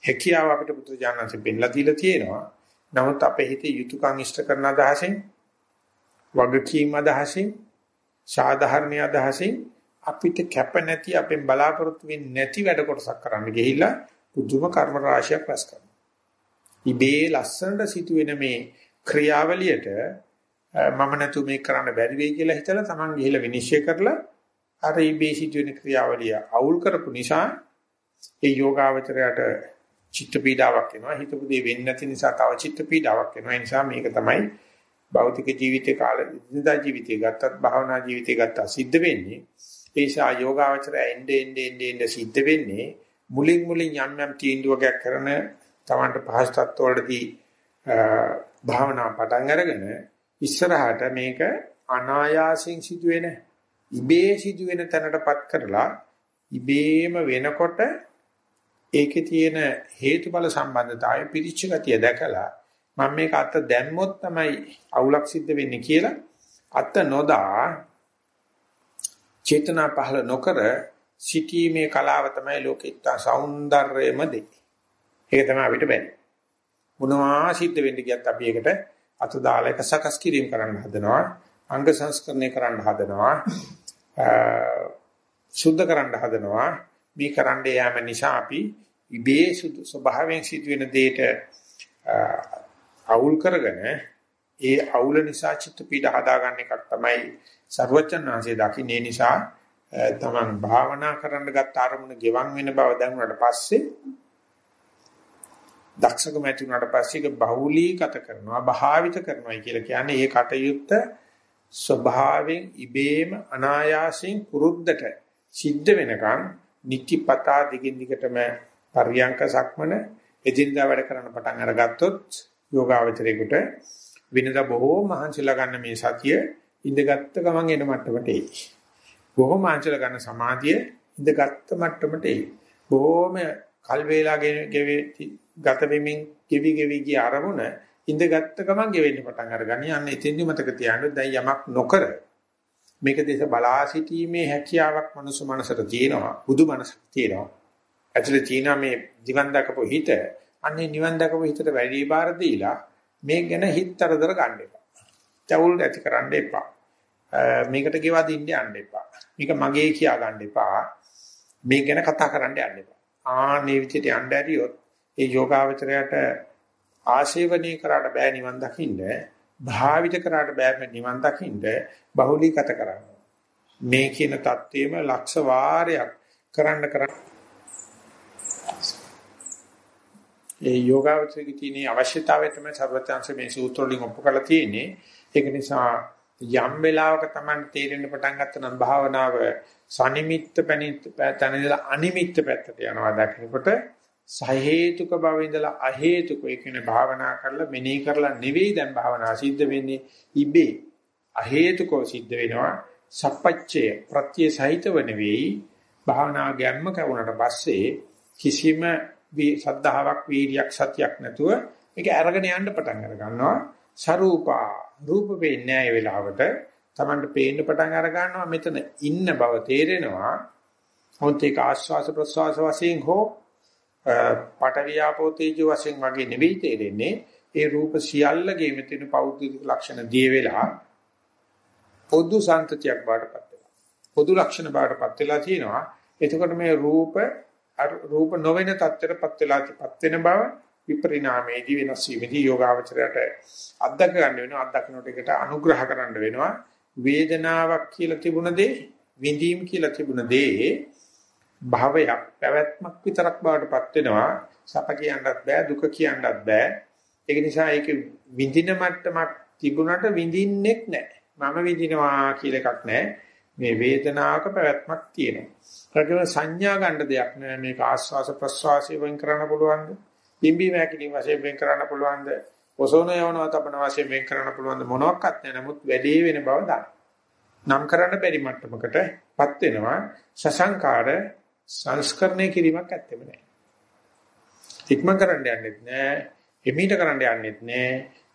හැකියාව අපිට පුදුජානන්සේ පෙන්ලා දීලා තියෙනවා. නමුත් අපේ හිතේ යුතුයකම් ඉෂ්ට කරන අදහසින් වගකීම් අදහසින් සාධාරණ අදහසින් අපිට කැප නැති අපෙන් බලාපොරොත්තු වෙන්නේ නැති වැඩ කොටසක් කරන්න ගිහිල්ලා පුදුම කර්ම රාශියක් රැස් කරනවා. ඉබේ ලස්සනට සිදුවෙන මේ ක්‍රියාවලියට මම නැතු මේක කරන්න බැරි වෙයි කියලා හිතලා Taman ගිහිලා විනිශ්චය කරලා අර ඉබේ සිදුවෙන ක්‍රියාවලිය අවුල් කරපු නිසා ඒ යෝගාවචරයට චිත්ත පීඩාවක් එනවා. හිතපු දේ වෙන්නේ නැති නිසා තව චිත්ත පීඩාවක් එනවා. ඒ නිසා මේක තමයි භෞතික ජීවිතේ කාල ඉදින්දා ජීවිතේ ගත්තත් භාවනා ජීවිතේ ගත්තා සිද්ධ වෙන්නේ. ඒ නිසා යෝගාවචරය එන්නේ එන්නේ එන්නේ සිද්ධ වෙන්නේ මුලින් මුලින් යම් යම් තීන්දුවයක් කරන Tamanට පහසු තත්ත්වවලදී භාවනා පටන් අරගෙන ඉස්සරහට මේක අනායාසයෙන් සිදුවෙන ඉබේ සිදුවෙන තැනටපත් කරලා ඉබේම වෙනකොට ඒකේ තියෙන හේතුඵල සම්බන්ධතාවය පිරිච්ච ගතිය දැකලා මම මේක අත දැම්මොත් තමයි අවුලක් සිද්ධ වෙන්නේ කියලා අත නොදා චේතනා පහළ නොකර සිටීමේ කලාව තමයි ලෝකෙත් සෞන්දර්යම දෙන්නේ. ඒක තමයි අපිට බැරි. මොනවා සිද්ධ වෙන්න ගියත් අපි ඒකට අත දාලා එක සකස් කිරීම කරන්න හදනවා. අංග සංස්කරණය කරන්න හදනවා. සුද්ධ කරන්න හදනවා. මේ කරන්න යාම නිසා අපි ඉබේ ස්වභාවයෙන් සිදුවෙන දෙයට අවුල් කරගෙන ඒ අවුල නිසා චිත්ත පීඩ හදාගන්න එකක් තමයි සර්වචන්නාංශයේ දකින්නේ. නිසා තමන් භාවනා කරන්න ගත්ත අරමුණ ගෙවන් වෙන බව දැනුණාට පස්සේ දක්ෂකම ඇති වුණාට පස්සේ ඒක බහුලීගත කරනවා භාවිත කරනවා කියලා කියන්නේ ඒ කටයුත්ත ස්වභාවයෙන් ඉබේම අනායාසයෙන් පුරුද්දට සිද්ධ වෙනකන් නිතිපතා දිගින් දිගටම පරියංක සක්මන එදිනදා වැඩ කරන්න පටන් අරගත්තොත් යෝගාවචරයේකට වෙනදා බොහෝ මහන්සිලා ගන්න මේ සතිය ඉඳගත්ත ගමන් එන මට්ටමට එයි. බොහෝ මහන්සිලා ගන්න සමාධිය ඉඳගත්ත මට්ටමට එයි. බොහෝම කල් වේලාගෙන ගෙවි ගත වෙමින් ගෙවි ගෙවි ගිය අරමුණ ඉඳගත්ත ගමන් ගෙවෙන්න පටන් අරගනි. අන්න එතෙන්දි මතක තියාගන්න දැන් යමක් නොකර මේක දේශ බලා සිටීමේ හැකියාවක් මනුස්ස මනසට තියෙනවා. බුදු මනසට තියෙනවා. ඇතුලේ තියෙන මේ දිවන් දකපු හිත අන්නේ නිවන් දකපු හිතට වැඩි බාර දීලා මේ ගැන හිතරදර ගන්න එපා. චවුල් ඇති කරන්න එපා. මේකට ගෙවා දින්න යන්න එපා. මේක මගේ කියා ගන්න එපා. මේ ගැන කතා කරන්න යන්න එපා. ආනේ විදිහට යන්න ඇරියොත් ඒ යෝගාවචරයට ආශේවනීය කරාට බෑ නිවන් දකින්න. භාවිත කරාට බෑ නිවන් දකින්න බහුලීගත කරන්න. මේ කියන தත්ත්වෙම ලක්ෂ වාරයක් කරන්න කරන්න ඒ යෝගාවචරයේ තියෙන අවශ්‍යතාවය තමයි සර්වත්‍ංශ මේ සූත්‍ර වලින් ඔප්පු කරලා තියෙන්නේ. ඒක නිසා යම් වෙලාවක Taman තේරෙන්න පටන් ගත්තනම් භාවනාව සනිමිත්ත පැනිත් පැතනදලා අනිමිත්ත පැත්තට යනවා දකිනකොට සහේතුක භව ඉඳලා අහේතුක. ඒ කියන්නේ භාවනා කරලා මෙනෙහි කරලා නෙවෙයි දැන් භාවනා සිද්ධ වෙන්නේ. ඉබේ අහේතුකව සිද්ධ වෙනවා සප්පච්චය ප්‍රත්‍ය සහිතව නෙවෙයි. භාවනා ගැම්ම කවුනට පස්සේ කිසිම සද්ධාාවක් වීර්යයක් සතියක් නැතුව මේක අරගෙන යන්න පටන් අර ගන්නවා. සරූපා රූප වෙන්නේ නැහැ වෙලාවට. Tamanට පේන්න පටන් අර ගන්නවා. මෙතන ඉන්න බව තේරෙනවා. හොන්ත ඒක ආශ්වාස ප්‍රශ්වාස වශයෙන් හෝ පටවියාපෝ තේජෝ වශයෙන් වගේ නෙවෙයි තේරෙන්නේ. ඒ රූප සියල්ලගේ මෙතන පෞද්ගලික ලක්ෂණ දී වෙලා පොදු සම්තතියක් බාටපත් වෙනවා. පොදු ලක්ෂණ බාටපත් වෙලා තියෙනවා. එතකොට මේ රූප රූප නොවන තත්ත්වයටපත් වෙලාපත් වෙන බව විපරිණාමයේදී වෙනස් වීමේදී යෝගාවචරයට අත්දක ගන්න වෙනවා. අත්දකින්නට එකට අනුග්‍රහ කරන්න වෙනවා. වේදනාවක් කියලා තිබුණ දේ විඳීම් කියලා තිබුණ දේ භවයක් පැවැත්මක් විතරක් බවටපත් වෙනවා සප කියන්නත් බෑ දුක කියන්නත් බෑ ඒක නිසා ඒක විඳින මට්ටමක් තිබුණට විඳින්නෙක් නැහැ මම විඳිනවා කියලා එකක් නැහැ මේ වේදනාවක පැවැත්මක් තියෙනවා. ඒකම සංඥා ගන්න දෙයක් නෑ මේක ආස්වාස ප්‍රස්වාසයෙන් වෙන් කරන්න පුළුවන්ද? පිම්බි මෑකිලින් වශයෙන් වෙන් කරන්න පුළුවන්ද? ඔසෝන යවනවා තපන වශයෙන් වෙන් කරන්න පුළුවන්ද මොනවත් නෑ. නමුත් වැඩේ වෙන බව දන්න. නම් කරන්න බැරි මට්ටමකටපත් වෙනවා. සසංකාර සංස්කරණය කිරීමක් ඇත්තෙම නෑ. ඉක්ම කරන්න යන්නෙත් නෑ. එමීට කරන්න යන්නෙත් නෑ.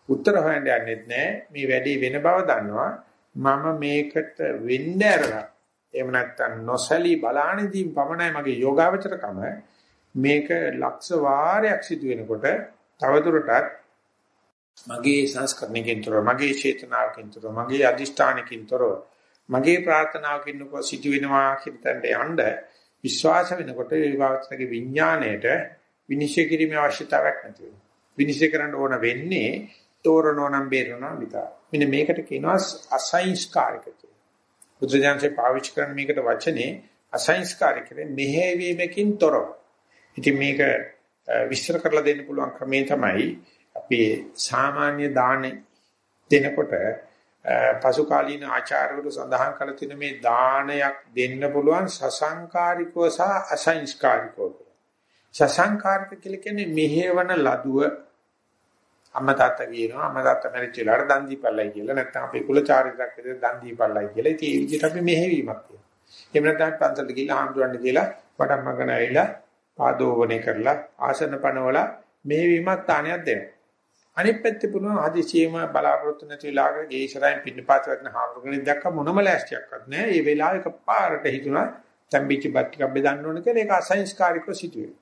උත්තර හොයන්න යන්නෙත් නෑ. මේ වැඩේ වෙන බව දන්නවා. මම මේකට වෙන්න ඇරලා එහෙම නැත්නම් නොසලී බලාණේදී පමණයි මගේ යෝගාවචරකම මේක ලක්ෂ වාරයක් සිදු වෙනකොට තවදුරටත් මගේ සංස්කරණකින් තොරව මගේ චේතනාවකින් තොරව මගේ අදිෂ්ඨානකින් තොරව මගේ ප්‍රාර්ථනාවකින් නොකෝ සිදු වෙනවා කියන තැනට යන්න විශ්වාස වෙනකොට යෝගාවචරගේ විඥාණයට විනිශ්චය කිරීමේ අවශ්‍යතාවයක් නැති වෙනවා විනිශ්චය කරන්න ඕන වෙන්නේ තෝරනෝ නම් බේරනෝ විතර. මෙන්න මේකට කියනවා අසංස්කාරික කියලා. බුදුජානකේ පාවිච්චි කරන මේකට වචනේ අසංස්කාරික මෙහෙවීමකින් තොරව. ඉතින් මේක විස්තර කරලා දෙන්න පුළුවන් ක්‍රමේ තමයි අපි සාමාන්‍ය දාන දෙනකොට පසු කාලීන ආචාර්යවරු සඳහන් කළ තියෙන මේ දානයක් දෙන්න පුළුවන් සසංකාරිකව සහ අසංස්කාරිකව. සසංකාරික කියලා කියන්නේ මෙහෙවන ලදුව අම්මා තාත්තා කියනවා අම්මා තාත්තා මැරිච්ච වෙලාවට දන් දීපල්ලයි කියලා නැත්නම් අපේ කුල චාරිත්‍රාක් විදිහට දන් දීපල්ලයි කියලා. ඉතින් ඒ විදිහට අපි මෙහෙවීමක් තියෙනවා. එහෙම නැත්නම් පන්සලට ගිහලා ආම්දුරන්න කියලා වඩම්මගෙන ඇවිල්ලා පාදෝවණේ කරලා ආසන පනවල මෙහෙවීමක් තාණයක් දෙනවා. අනිත් පැත්තේ පුළුවන් ආදිසියම බලාපොරොත්තු නැති වෙලාවක ගේශරයෙන් පින්නපාත වටන හාමුදුරනේ දැක්ක මොනම ලෑස්තියක්වත් නැහැ. ඒ වෙලාවක පාරට හිතුණා තම්බිච්ච බත් ටිකක් බෙදන්න ඕන කියලා ඒක අසංස්කාරිකව සිදුවේ.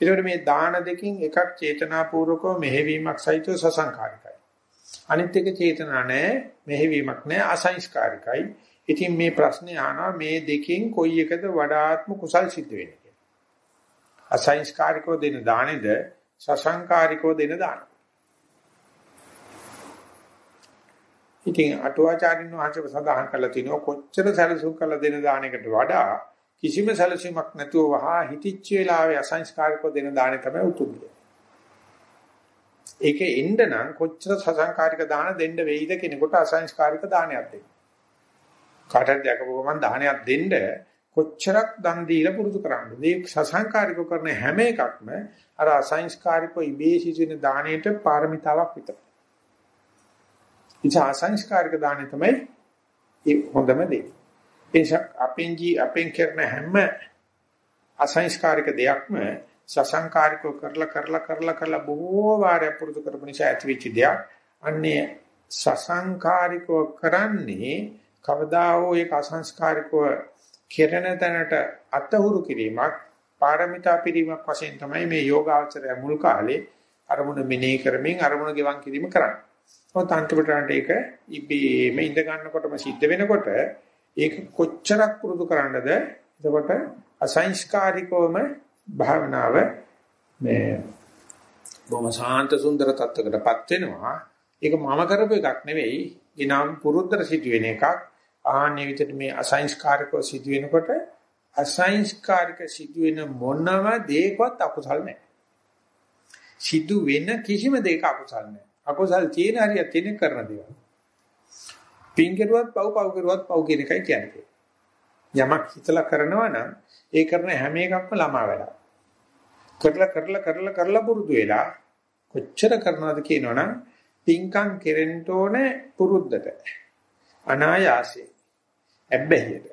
ඒකට මේ දාන දෙකකින් එකක් චේතනාපූර්වකව මෙහෙවීමක් සහිතව සසංකාරිකයි. අනිත් එක චේතනා නැහැ, මෙහෙවීමක් නැහැ, අසංස්කාරිකයි. ඉතින් මේ ප්‍රශ්නේ අහනවා මේ දෙකෙන් කොයි එකද වඩාත්ම කුසල් සිද්ධ වෙන්නේ කියලා. අසංස්කාරිකව දෙන දාණයද සසංකාරිකව දෙන දාණයද ඉතින් අටුවාචාරින් වහන්සේ සඳහන් කළා තිනෝ කොච්චර සැලසුම් කළ දෙන දාණයකට වඩා කිසිම සැලසීමක් නැතුව වහා හිතිච්ච වෙලාවේ අසංස්කාරිකව දෙන දාණය තමයි උතුම්. ඒකේ එන්න නම් කොච්චර සසංකාරික දාන දෙන්න වෙයිද කෙනෙකුට අසංස්කාරික දානයක් දෙන්න. කාටද දැකපුවම දානයක් දෙන්න කොච්චරක් දන් දීලා පුරුදු කරන්නේ. මේ සසංකාරික කරන හැම එකක්ම අර අසංස්කාරිකව ඉබේ සිදුවෙන දාණයට පාරමිතාවක් විතරයි. නිසා අසංස්කාරික දාණය තමයි ඒ හොඳම දේ. ඒ අපෙන් ජී අපෙන් කරන හැම අසංස්කාරික දෙයක්ම සසංකාරිකව කරලා කරලා කරලා කරලා බොහෝ වාරයක් පුරුදු කරපු නිසා ඇතිවෙච්ච දෙයක්. අන්නේ සසංකාරිකව කරන්නේ කවදා හෝ ඒක අසංස්කාරිකව කෙරෙන තැනට අතහුරු කිරීමක් පාරමිතා පිරීමක් වශයෙන් තමයි මේ යෝගාචරය මුල් කාලේ අරමුණ මෙනෙහි කරමින් අරමුණ ගෙවන් කිරීම කරන්නේ. ඔත් අන්තිමට ඒක ඉබේම ඉඳ ගන්නකොටම සිද්ධ වෙනකොට ඒක කොච්චරක් පුරුදු කරන්නද? එතකොට අසංස්කාරිකවම භාවනාව මේ බොහොම සාන්ත සුන්දර තත්වයකටපත් වෙනවා. ඒක මම කරපු එකක් නෙවෙයි. ඊනම් පුරුද්දට සිදුවෙන එකක්. ආන්නේ විදිහට මේ අසංස්කාරිකව සිදුවෙනකොට අසංස්කාරික සිදුවෙන මොනම දෙයකවත් අකුසල් නැහැ. සිදු වෙන කිසිම දෙයක අකුසල් නැහැ. අකුසල් තියෙන හරිය තියෙන කරන දේවල්. පින් කෙරුවත් පව් පව් කෙරුවත් පව් කියන එකයි කියන්නේ. යමක් හිතලා කරනවා නම් ඒ කරන හැම එකක්ම ළමා වැඩක්. කරලා කරලා කරලා කරලා පුරුදු වෙලා කොච්චර කරනවද කියනවනම් පින්කම් කෙරෙන්න ඕනේ පුරුද්දට. අනායාසයෙන්. ඇබ්බැහියට.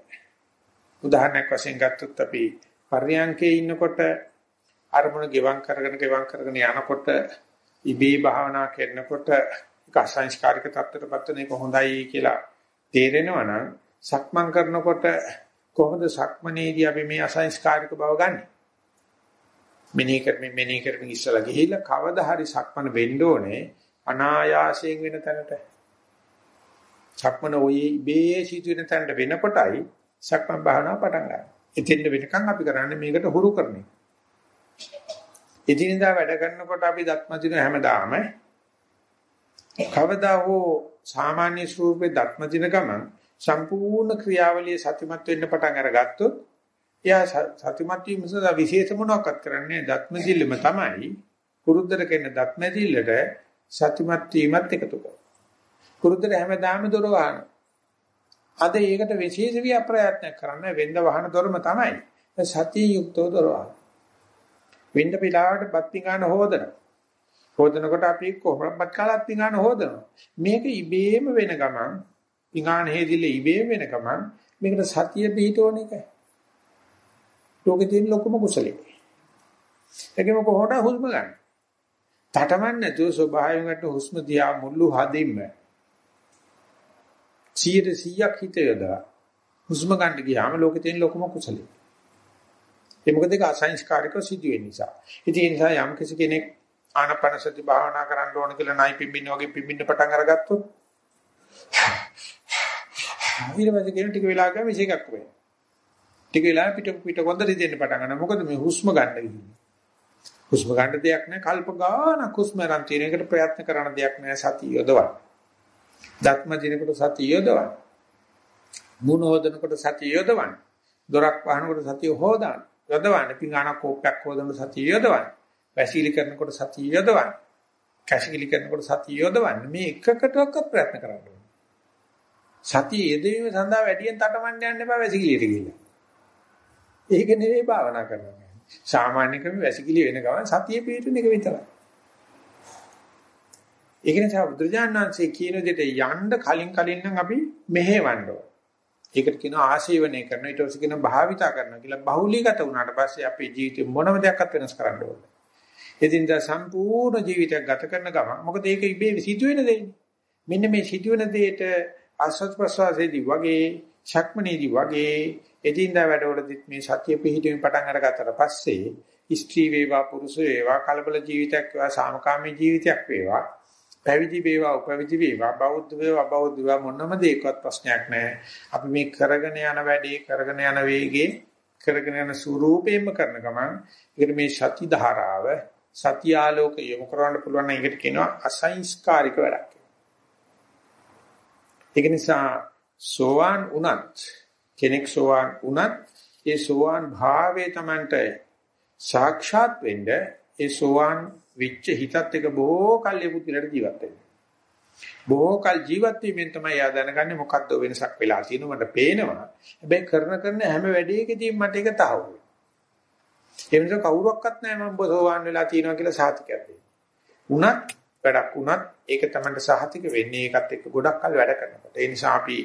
උදාහරණයක් වශයෙන් ගත්තොත් අපි පර්යංකේ ඉන්නකොට අරමුණ ගෙවම් කරගෙන ගෙවම් කරගෙන යනකොට ඉබේ භාවනා කරනකොට ඒක අසංස්කාරික தත්ත්වයටපත් වෙන එක හොඳයි කියලා තේරෙනවා නම් සක්මන් කරනකොට කොහොමද සක්මනේදී අපි මේ අසංස්කාරික බව ගන්නෙ? මෙනෙහි කරමින් මෙනෙහි කරමින් ඉස්සලා ගිහිල්ලා කවදා හරි සක්මන වෙන්න ඕනේ අනායාසයෙන් වෙන තැනට. සක්මන ඔය ඉබේ සිදුවෙන තැනට වෙනකොටයි සක්මන් භාවනාව පටන් ගන්න. එතෙන්ද වෙනකන් අපි කරන්නේ මේකට හුරු කරන එක. එදිනදා වැඩ කරනකොට අපි දත්මදින හැමදාම කවදා හෝ සාමාන්‍ය ස්වරූපේ දත්මදින ගමන් සම්පූර්ණ ක්‍රියාවලිය සතිමත් වෙන්න පටන් අරගත්තොත් එයා සතිමත් වීම සඳහා විශේෂ මොනවාක්වත් කරන්නේ දත්මදිල්ලම තමයි කුරුද්දර කියන දත්මදිල්ලට සතිමත් වීමත් එකතු කරනවා කුරුද්දර හැමදාම දොර වහන. අද ඒකට විශේෂ විප්‍රයත්නයක් කරන්න වෙන්ද වහන දොරම තමයි. සතිය යුක්තව දොර වහන. වෙන්න පිලාවට බත් පිඟාන හොදනවා. හොදනකොට අපි කොහොමද බත් කාලත් පිඟාන හොදනවා. මේක ඉබේම වෙන ගමන් පිඟාන හේදිල්ල ඉබේම වෙන ගමන් මේකට සතිය පිහිටවන එකයි. ලෝකේ තියෙන ලොකුම කුසලයේ. ඒකම කොහොමද හුස්ම ගන්න? තටමන් නැතුව ස්වභාවයෙන්ට හුස්ම දිහා මුළු හදින්ම 100ක් හිත යොදා හුස්ම ගන්න ගියාම ලෝකේ තියෙන ලොකුම කුසලයේ. ඒ මොකද ඒක අසංස්කාරිකව සිදුවෙන නිසා. ඉතින් ඒ නිසා යම් කිසි කෙනෙක් ආනපනසති භාවනා කරන්න ඕන කියලා නයි පිම්බින්න වගේ පිම්බින්න පටන් අරගත්තොත් ඊළඟට කෙනෙක් ටික වෙලා ගියාම මේක වෙයි. ටික වෙලා පිට පිට කොන්ද රිදෙන්න පටන් ගන්නවා. මොකද මේ හුස්ම ගන්න ගිහින්. හුස්ම ගන්න දෙයක් නැහැ කල්ප ගානක් හුස්ම ගන්න තියෙන එකට ප්‍රයත්න කරන දෙයක් නැහැ සතිය යොදවන්න. දත්ම දිනකට සතිය යොදවන්න. මුණ හොදනකොට සතිය යොදවන්න. දොරක් වහනකොට සතිය හොදන්න. යොදවන්න. පිඟානක් කෝප්පයක් හොදනකොට සතිය යොදවන්න. වැසීලි කරනකොට සතිය යොදවන්න. කැසිකිලි කරනකොට සතිය යොදවන්න. මේ එකකටවත් ප්‍රයත්න කරන්න ඕනේ. සතිය යෙදවීම සඳහා වැඩියෙන් තටමන්න යන්න එපා වැසිකිලියට ගිහිල්ලා. ඒක නෙවෙයි භාවනා කරනවා. සාමාන්‍ය ක්‍රම වැසිකිලි වෙන ගමන් සතිය පිටුන එක විතරයි. ඒක නිසා බුදුජානනාංශයේ කියන දෙයට යන්න කලින් කලින් නම් අපි මෙහෙවන්න ඕන. ඒකට කියනවා ආශීවනය කරනවා ඊට පස්සේ කියනවා භාවිතා කරනවා කියලා බහුලීගත වුණාට පස්සේ අපේ ජීවිතේ මොනම දෙයක්වත් වෙනස් කරන්න ඕනේ. එදින්දා සම්පූර්ණ ජීවිතයක් ගත කරන ගමන් මොකද ඒක ඉබේ සිදුවෙන දෙන්නේ. මෙන්න මේ සිදුවෙන දෙයට ආස්වාද ප්‍රසවාසයේදී වගේ ශක්මනේදී වගේ එදින්දා වැඩවලදීත් මේ සත්‍ය පිහිටීම පටන් අරගත්තට පස්සේ ස්ත්‍රී වේවා පුරුෂ වේවා කලබල ජීවිතයක් වේවා සාමකාමී ජීවිතයක් වේවා පැවිදි වේවා උපවිදි වේවා බෞද්ධ වේවා බෞද්ධ වේවා මොනම දෙයකවත් ප්‍රශ්නයක් නැහැ. අපි මේ කරගෙන යන වැඩේ කරගෙන යන වේගේ කරගෙන යන ස්වරූපයෙන්ම කරන ගමන් ඒකට මේ සති ධාරාව සත්‍ය ආලෝක යොමු කරවන්න පුළුවන් නම් ඒකට කියනවා අසංස්කාරික වැඩක්. ඒක නිසා සෝවාන් උනත් කෙනෙක් සෝවාන් වුණත් ඒ සෝවාන් භාවයේ Tamanට සාක්ෂාත් වෙන්න ඒ සෝවාන් විච්ච හිතත් එක බොහෝ කල් පුදුලට ජීවත් වෙන්න. බොහෝ කල් ජීවත් වීමෙන් තමයි යා දැනගන්නේ මොකද්ද වෙනසක් වෙලා තියෙනව මට පේනවා. හැබැයි කරන කරන හැම වැඩේකදී මට ඒක තහවුරු. ඒ නිසා කවුරක්වත් නැහැ මම සෝවාන් වෙලා තියෙනවා කියලා සාතිකයක් දෙන්න. උනත් වැඩක් උනත් ඒක තමයි සහතික වෙන්නේ ඒකත් එක්ක ගොඩක් කල් වැඩ කරනකොට. ඒ නිසා අපි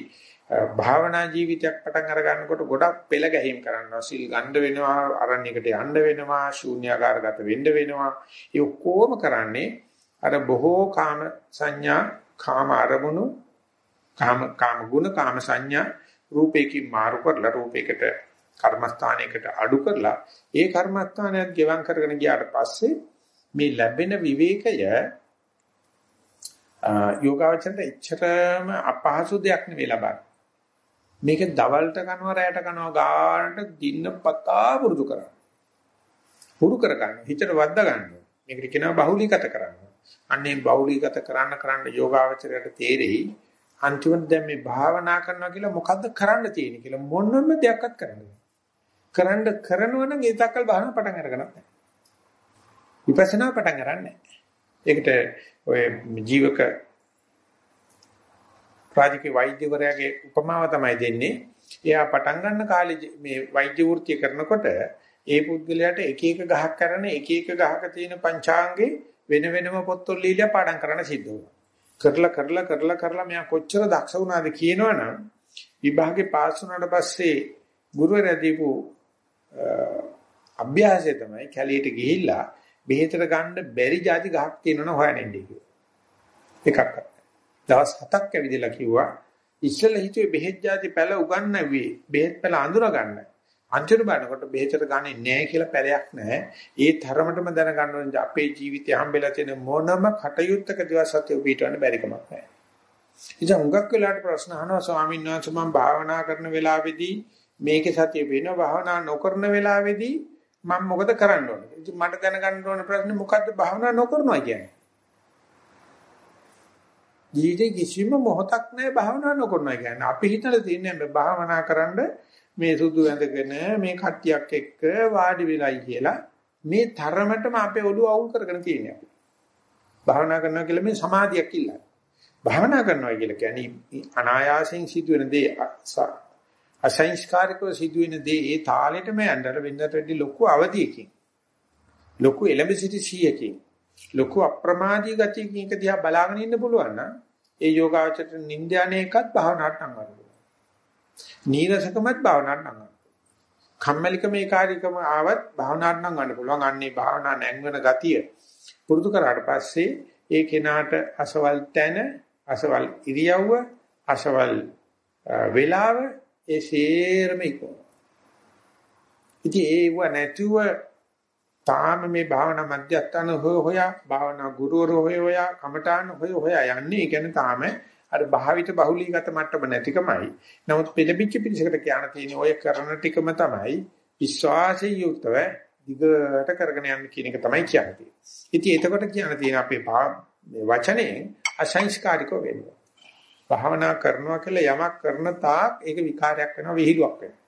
භාවනා ජීවිතයක් පටන් අර ගන්නකොට ගොඩක් පෙළ ගැහිම් කරනවා. සිල් ගන්න වෙනවා අරණ්‍යයකට යන්න වෙනවා ශූන්‍යාකාරගත වෙන්න වෙනවා. ඒ ඔක්කොම කරන්නේ අර බොහෝ කාම සංඥා කාම අරමුණු කාම කාම ගුණ කාම සංඥා රූපේකින් මාරු කරලා රූපයකට කර්මස්ථානයකට අඩු කරලා ඒ කර්මස්ථානයත් ගෙවම් කරගෙන ගියාට පස්සේ මේ ලැබෙන විවේකය යෝගාවචරයට එච්චරම අපහසු දෙයක් නෙවෙයි ලබන්නේ. මේක දවල්ට කනවා රැයට කනවා ගානට දින්න පතා පුරුදු කරන්න. පුරු කර ගන්න. හිතට වද්දා ගන්න. මේකට කියනවා බහුලීගත කරන්න. අන්නේ බහුලීගත කරන්න කරන්න යෝගාවචරයට තේරෙයි. අන්තිමට දැන් මේ භාවනා කරනවා කියලා මොකද්ද කරන්න තියෙන්නේ කියලා මොනම දෙයක්වත් කරන්න කරන්න කරනවා නම් ඒ තක්කල් භාවනා පටන් අරගන්නත් නැහැ. විපස්සනා පටන් ගන්නෑ. ඒකට ඔය ජීවක රාජකීය වෛද්‍යවරයාගේ උපමාව තමයි දෙන්නේ. එයා පටන් ගන්න කාලේ මේ වෛද්‍ය වෘත්තිය කරනකොට ඒ පුද්ගලයාට එක එක ගහක් කරන එක එක ගහක තියෙන පංචාංගේ වෙන වෙනම පොත්වල লীලා පාඩම් කරන්න සිද්ධ වුණා. කරලා කරලා කරලා කරලා මෙයා කොච්චර දක්ෂ වුණාද කියනවනම් විභාගේ පාස් වුණාට පස්සේ ගුරුවරයා දීපු අභ්‍යාසය තමයි කැලියට ගිහිල්ලා බෙහෙතට ගන්න බැරි જાති ගහක් තියෙනවනේ හොයන්න ඉන්නේ කියලා. එකක් දවස් 7ක් ඇවිදලා කිව්වා ඉස්සෙල්ලා හිතුවේ බෙහෙත් જાති පැල උගන්නවි බෙහෙත් පැල අඳුර ගන්න. අන්තිම බලනකොට බෙහෙතට ගන්නේ නැහැ කියලා පැලයක් නැහැ. ඒ තරමටම දැනගන්න ඕනේ අපේ ජීවිතය හම්බෙලා තියෙන මොනම කටයුත්තක දවසත් උපීටවන්න බැරි කමක් නැහැ. ඉතින් හුඟක් වෙලාවට ප්‍රශ්න අහනවා ස්වාමීන් වහන්සේ මම භාවනා කරන වෙලාවේදී මේකේ සතිය වෙන භාවනා නොකරන වෙලාවේදී මම මොකද කරන්න ඕනේ? ඉතින් මට දැනගන්න ඕන ප්‍රශ්නේ මොකද්ද භාවනා නොකරනවා කියන්නේ? ජීවිතේ කිසිම මොහොතක් නැහැ භාවනා නොකරනවා කියන්නේ. අපි හිතලා තියන්නේ මේ භාවනා කරන්න මේ සුදු ඇඳගෙන මේ කට්ටියක් එක්ක වාඩි වෙලයි කියලා මේ තරමටම අපේ ඔළුව අවුල් කරගෙන තියෙනවා. භාවනා කරනවා කියලා මේ සමාධියක් ඉල්ලන්නේ. භාවනා කරනවා කියලා කියන්නේ අනායාසයෙන් සිදුවෙන දේ අසංස්කාරිකව සිදුවෙන දේ ඒ තාලෙටම යන්නතර වෙන්නට වැඩි ලොකු අවධියකින් ලොකු එලෙබ සිටි 100කින් ලොකු අප්‍රමාදී ගතියකින් එක දිහා බලාගෙන ඉන්න පුළුවන් නම් ඒ යෝගාචරයට නිින්ද යන්නේකත් භාවනාවට නම් ගන්න පුළුවන්. නීරසකමත් භාවනාවට නම් ගන්න. කම්මැලිකම ඒකාරිකම ආවත් භාවනාවට නම් ගන්න පුළුවන්. අන්නේ භාවනා නැංගන ගතිය පුරුදු කරාට පස්සේ ඒ කෙනාට අසවල් තැන, අසවල් ඉරියව්ව, අසවල් වේලාව ඒ සේරම ඉක්ම. ඉතින් ඒව නැතුව තාම මේ භාවනා මධ්‍යස්ථාන හොය හොයා භාවනා ගුරුවරු හොය හොයා කමඨාන හොය හොයා යන්නේ ඒ කියන්නේ තාම අර භාවිත බහුලීගත මට්ටම නැතිකමයි. නමුත් පිළිබිච්ච පිළිසකට කියන තියෙන ඔය කරන ටිකම තමයි විශ්වාසයෙන් යුක්තව දිගට කරගෙන යන්න කියන එක තමයි කියන්නේ. ඉතින් එතකොට කියන්න තියෙන අපේ මේ වචනේ අසංස්කාරිකව වෙනවා. භාවනා කරනවා කියලා යමක් කරන තාක් ඒක විකාරයක් වෙනවා විහිළුවක් වෙනවා.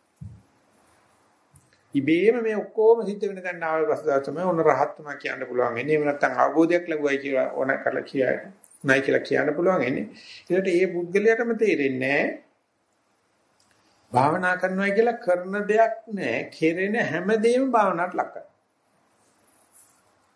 ඉබේම මේ ඔක්කොම සිද්ධ වෙන තැන ආවේ පස්සේ තමයි ඔන්න රහත් තුමා කියන්න පුළුවන් එන්නේ. එහෙම නැත්නම් අවබෝධයක් ලැබුවයි කියලා ඕන කරලා කියයි. නයි කියලා කියන්න පුළුවන් එන්නේ. ඒකට ඒ පුද්ගලයාටම තේරෙන්නේ භාවනා කරනවා කියලා කරන දෙයක් නෑ. කෙරෙන හැමදේම භාවනාවට ලක් කරනවා.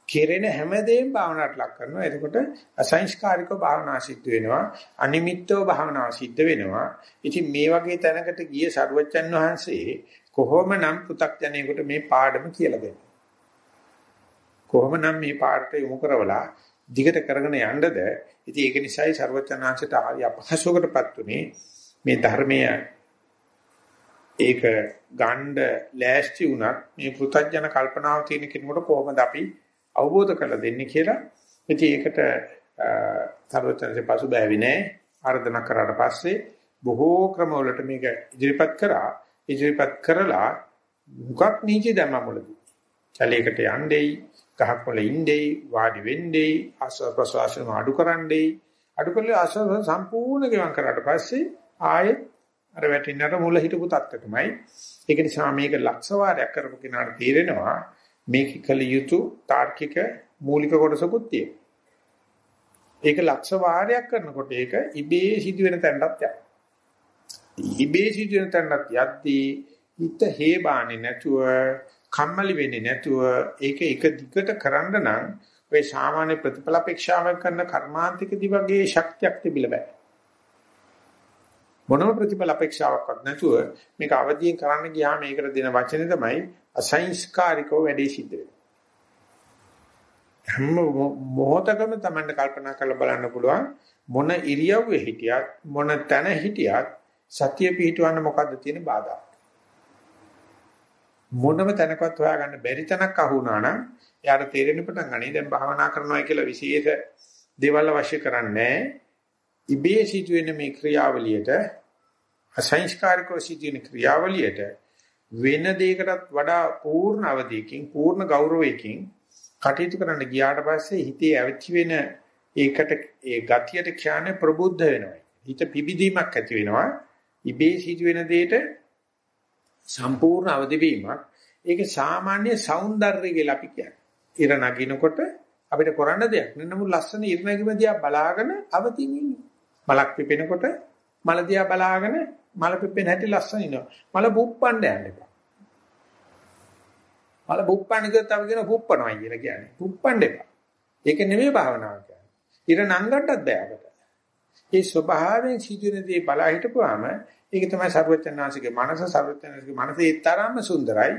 කෙරෙන හැමදේම භාවනාවට ලක් කරනවා. එතකොට අසංස්කාරිකව භාවනා සිද්ධ වෙනවා. අනිමිත්තව භාවනා සිද්ධ වෙනවා. ඉතින් මේ වගේ තැනකට ගිය සරුවච්චන් වහන්සේ කොහොමනම් පු탁ජනයෙකුට මේ පාඩම කියලා දෙන්නේ? කොහොමනම් මේ පාඩට යොමු කරවලා දිගට කරගෙන යන්නද? ඉතින් ඒක නිසායි සරුවච්චන්හන්සේට ආර්ය අපහසුකටපත් උනේ මේ ධර්මය ඒක ගණ්ඩ ලෑස්ති වුණත් මේ පු탁ජන කල්පනාව තියෙන කෙනෙකුට කොහොමද අපි අවබෝධ කරලා දෙන්නේ කියලා. ඉතින් ඒකට සර්වචනසේ පසුබෑවි නෑ. ආර්දනා කරාට පස්සේ බොහෝ ක්‍රමවලට මේක ඉදිරිපත් කරා. ඉදිරිපත් කරලා මුගක් නීචි දැමමුලදී. චලයකට යන්නේ, ගහක් වල ඉන්නේ, වාඩි වෙන්නේ, ආස්වාද ප්‍රසවාසන අඩු කරන්නේ, අඩු කරලා ආස්වාද සම්පූර්ණ ගෙවන් කරාට පස්සේ ආයෙත් අර වැටින්නට මුල හිටපු තත්ත්වයටමයි. ඒක නිසා මේක ලක්ෂ වාරයක් කරපු කෙනාට තේරෙනවා මේක කළ යුතු තාර්කික මූලික කොටසකුත් තියෙනවා. ඒක ලක්ෂ වාරයක් කරනකොට ඒක ඉබේ සිදුවෙන තැනටත් යනවා. ඉබේ සිදුවෙන තැනටත් යද්දී හිත හේබාන්නේ නැතුව කම්මැලි වෙන්නේ නැතුව ඒක එක දිගට කරන්න නම් ඔය සාමාන්‍ය ප්‍රතිඵල අපේක්ෂාවෙන් කරන කර්මාන්තිකදී වගේ ශක්තියක් තිබිලා බෑ. මොනම ප්‍රතිඵල අපේක්ෂාවක්වත් නැතුව මේක අවදියෙන් කරන්න ගියාම මේකට දෙන වචනේ තමයි අසංස්කාරිකව වැඩේ සිද්ධ වෙනවා. හැම මොහොතකම Tamanne කල්පනා කරලා බලන්න පුළුවන් මොන ඉරියව්වේ හිටියත් මොන තැන හිටියත් සතිය පිහිටවන්න මොකද්ද තියෙන බාධා. මොනම තැනකවත් හොයාගන්න බැරි තැනක් අහු වුණා නම් එයාට තේරෙන්න පටන් ගනී දැන් භාවනා කරනවා කියලා විශේෂ දේවල් අවශ්‍ය කරන්නේ ඉබේ සිදුවෙන මේ ක්‍රියාවලියට අසංස්කාරිකව සිදුවෙන ක්‍රියාවලියට වෙන දෙයකටත් වඩා පූර්ණ අවධියකින් පූර්ණ ගෞරවයකින් කටයුතු කරන්න ගියාට පස්සේ හිතේ ඇවිත් වෙන ඒකට ඒ ගතියට කියන්නේ ප්‍රබුද්ධ වෙනවා. හිත පිබිදීමක් ඇති වෙනවා. ඉබේ සිදුවෙන දෙයට සම්පූර්ණ අවදි වීමක්. ඒක සාමාන්‍ය సౌందර්ය කියලා අපි කියන්නේ. ඉර නගිනකොට අපිට කරන්න දෙයක් නෑ. නමුත් ලස්සන ඉර නැගීම දිහා බලාගෙන අවදින් ඉන්නේ. මලක් පිපෙනකොට මල දිහා බලාගෙන මල පිපෙන හැටි ලස්සන ඉනවා. මල පුප්පන්න යන්න එපා. මල පුප්පන්න කිව්වොත් අපි කියන පුප්පනවා කියලා කියන්නේ. පුප්පන්න එපා. ඒක නෙමෙයි භාවනාව කියන්නේ. ඉර නංගන්නත් බෑකට. ඒ ස්වභාවයෙන් සිදුවෙන දේ බලා හිටපුවාම ඒක තමයි සර්වචන්නාංශගේ මනස සර්වචන්නාංශගේ මනස ඒ තරම්ම සුන්දරයි.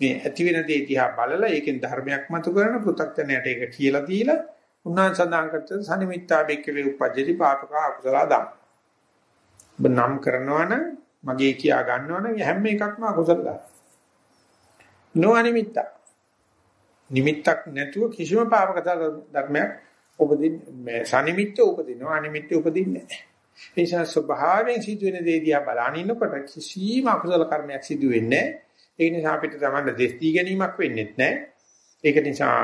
මේ ඇති වෙන දේ දිහා බලලා ඒකෙන් ධර්මයක් මතු කරන පෘථග්ජනයට ඒක කියලා දීලා උන්වහන්සේ සඳහන් කරත සනිමිත්තා බෙක්කවේ උපජ්ජති පාපක අකුසල දම්. ඔබ නම් කරනවා නම් මගේ කියා ගන්නවා නම් හැම එකක්ම අකුසල දම්. නොඅනිමිත්ත. නිමිත්තක් නැතුව කිසිම පාපක ධර්මයක් උපදින්නේ සනිමිත්ත උපදිනවා අනිමිත්ත උපදින්නේ නැහැ. ඒ නිසා ස්වභාවයෙන් සිදුවෙන දේ දිහා බලන ඉන්නකොට කිසිම අකුසල කර්මයක් සිදු වෙන්නේ නැහැ. ඒ නිසා අපිට තමයි දෙස් දී ගැනීමක් වෙන්නේ නැහැ. ඒක නිසා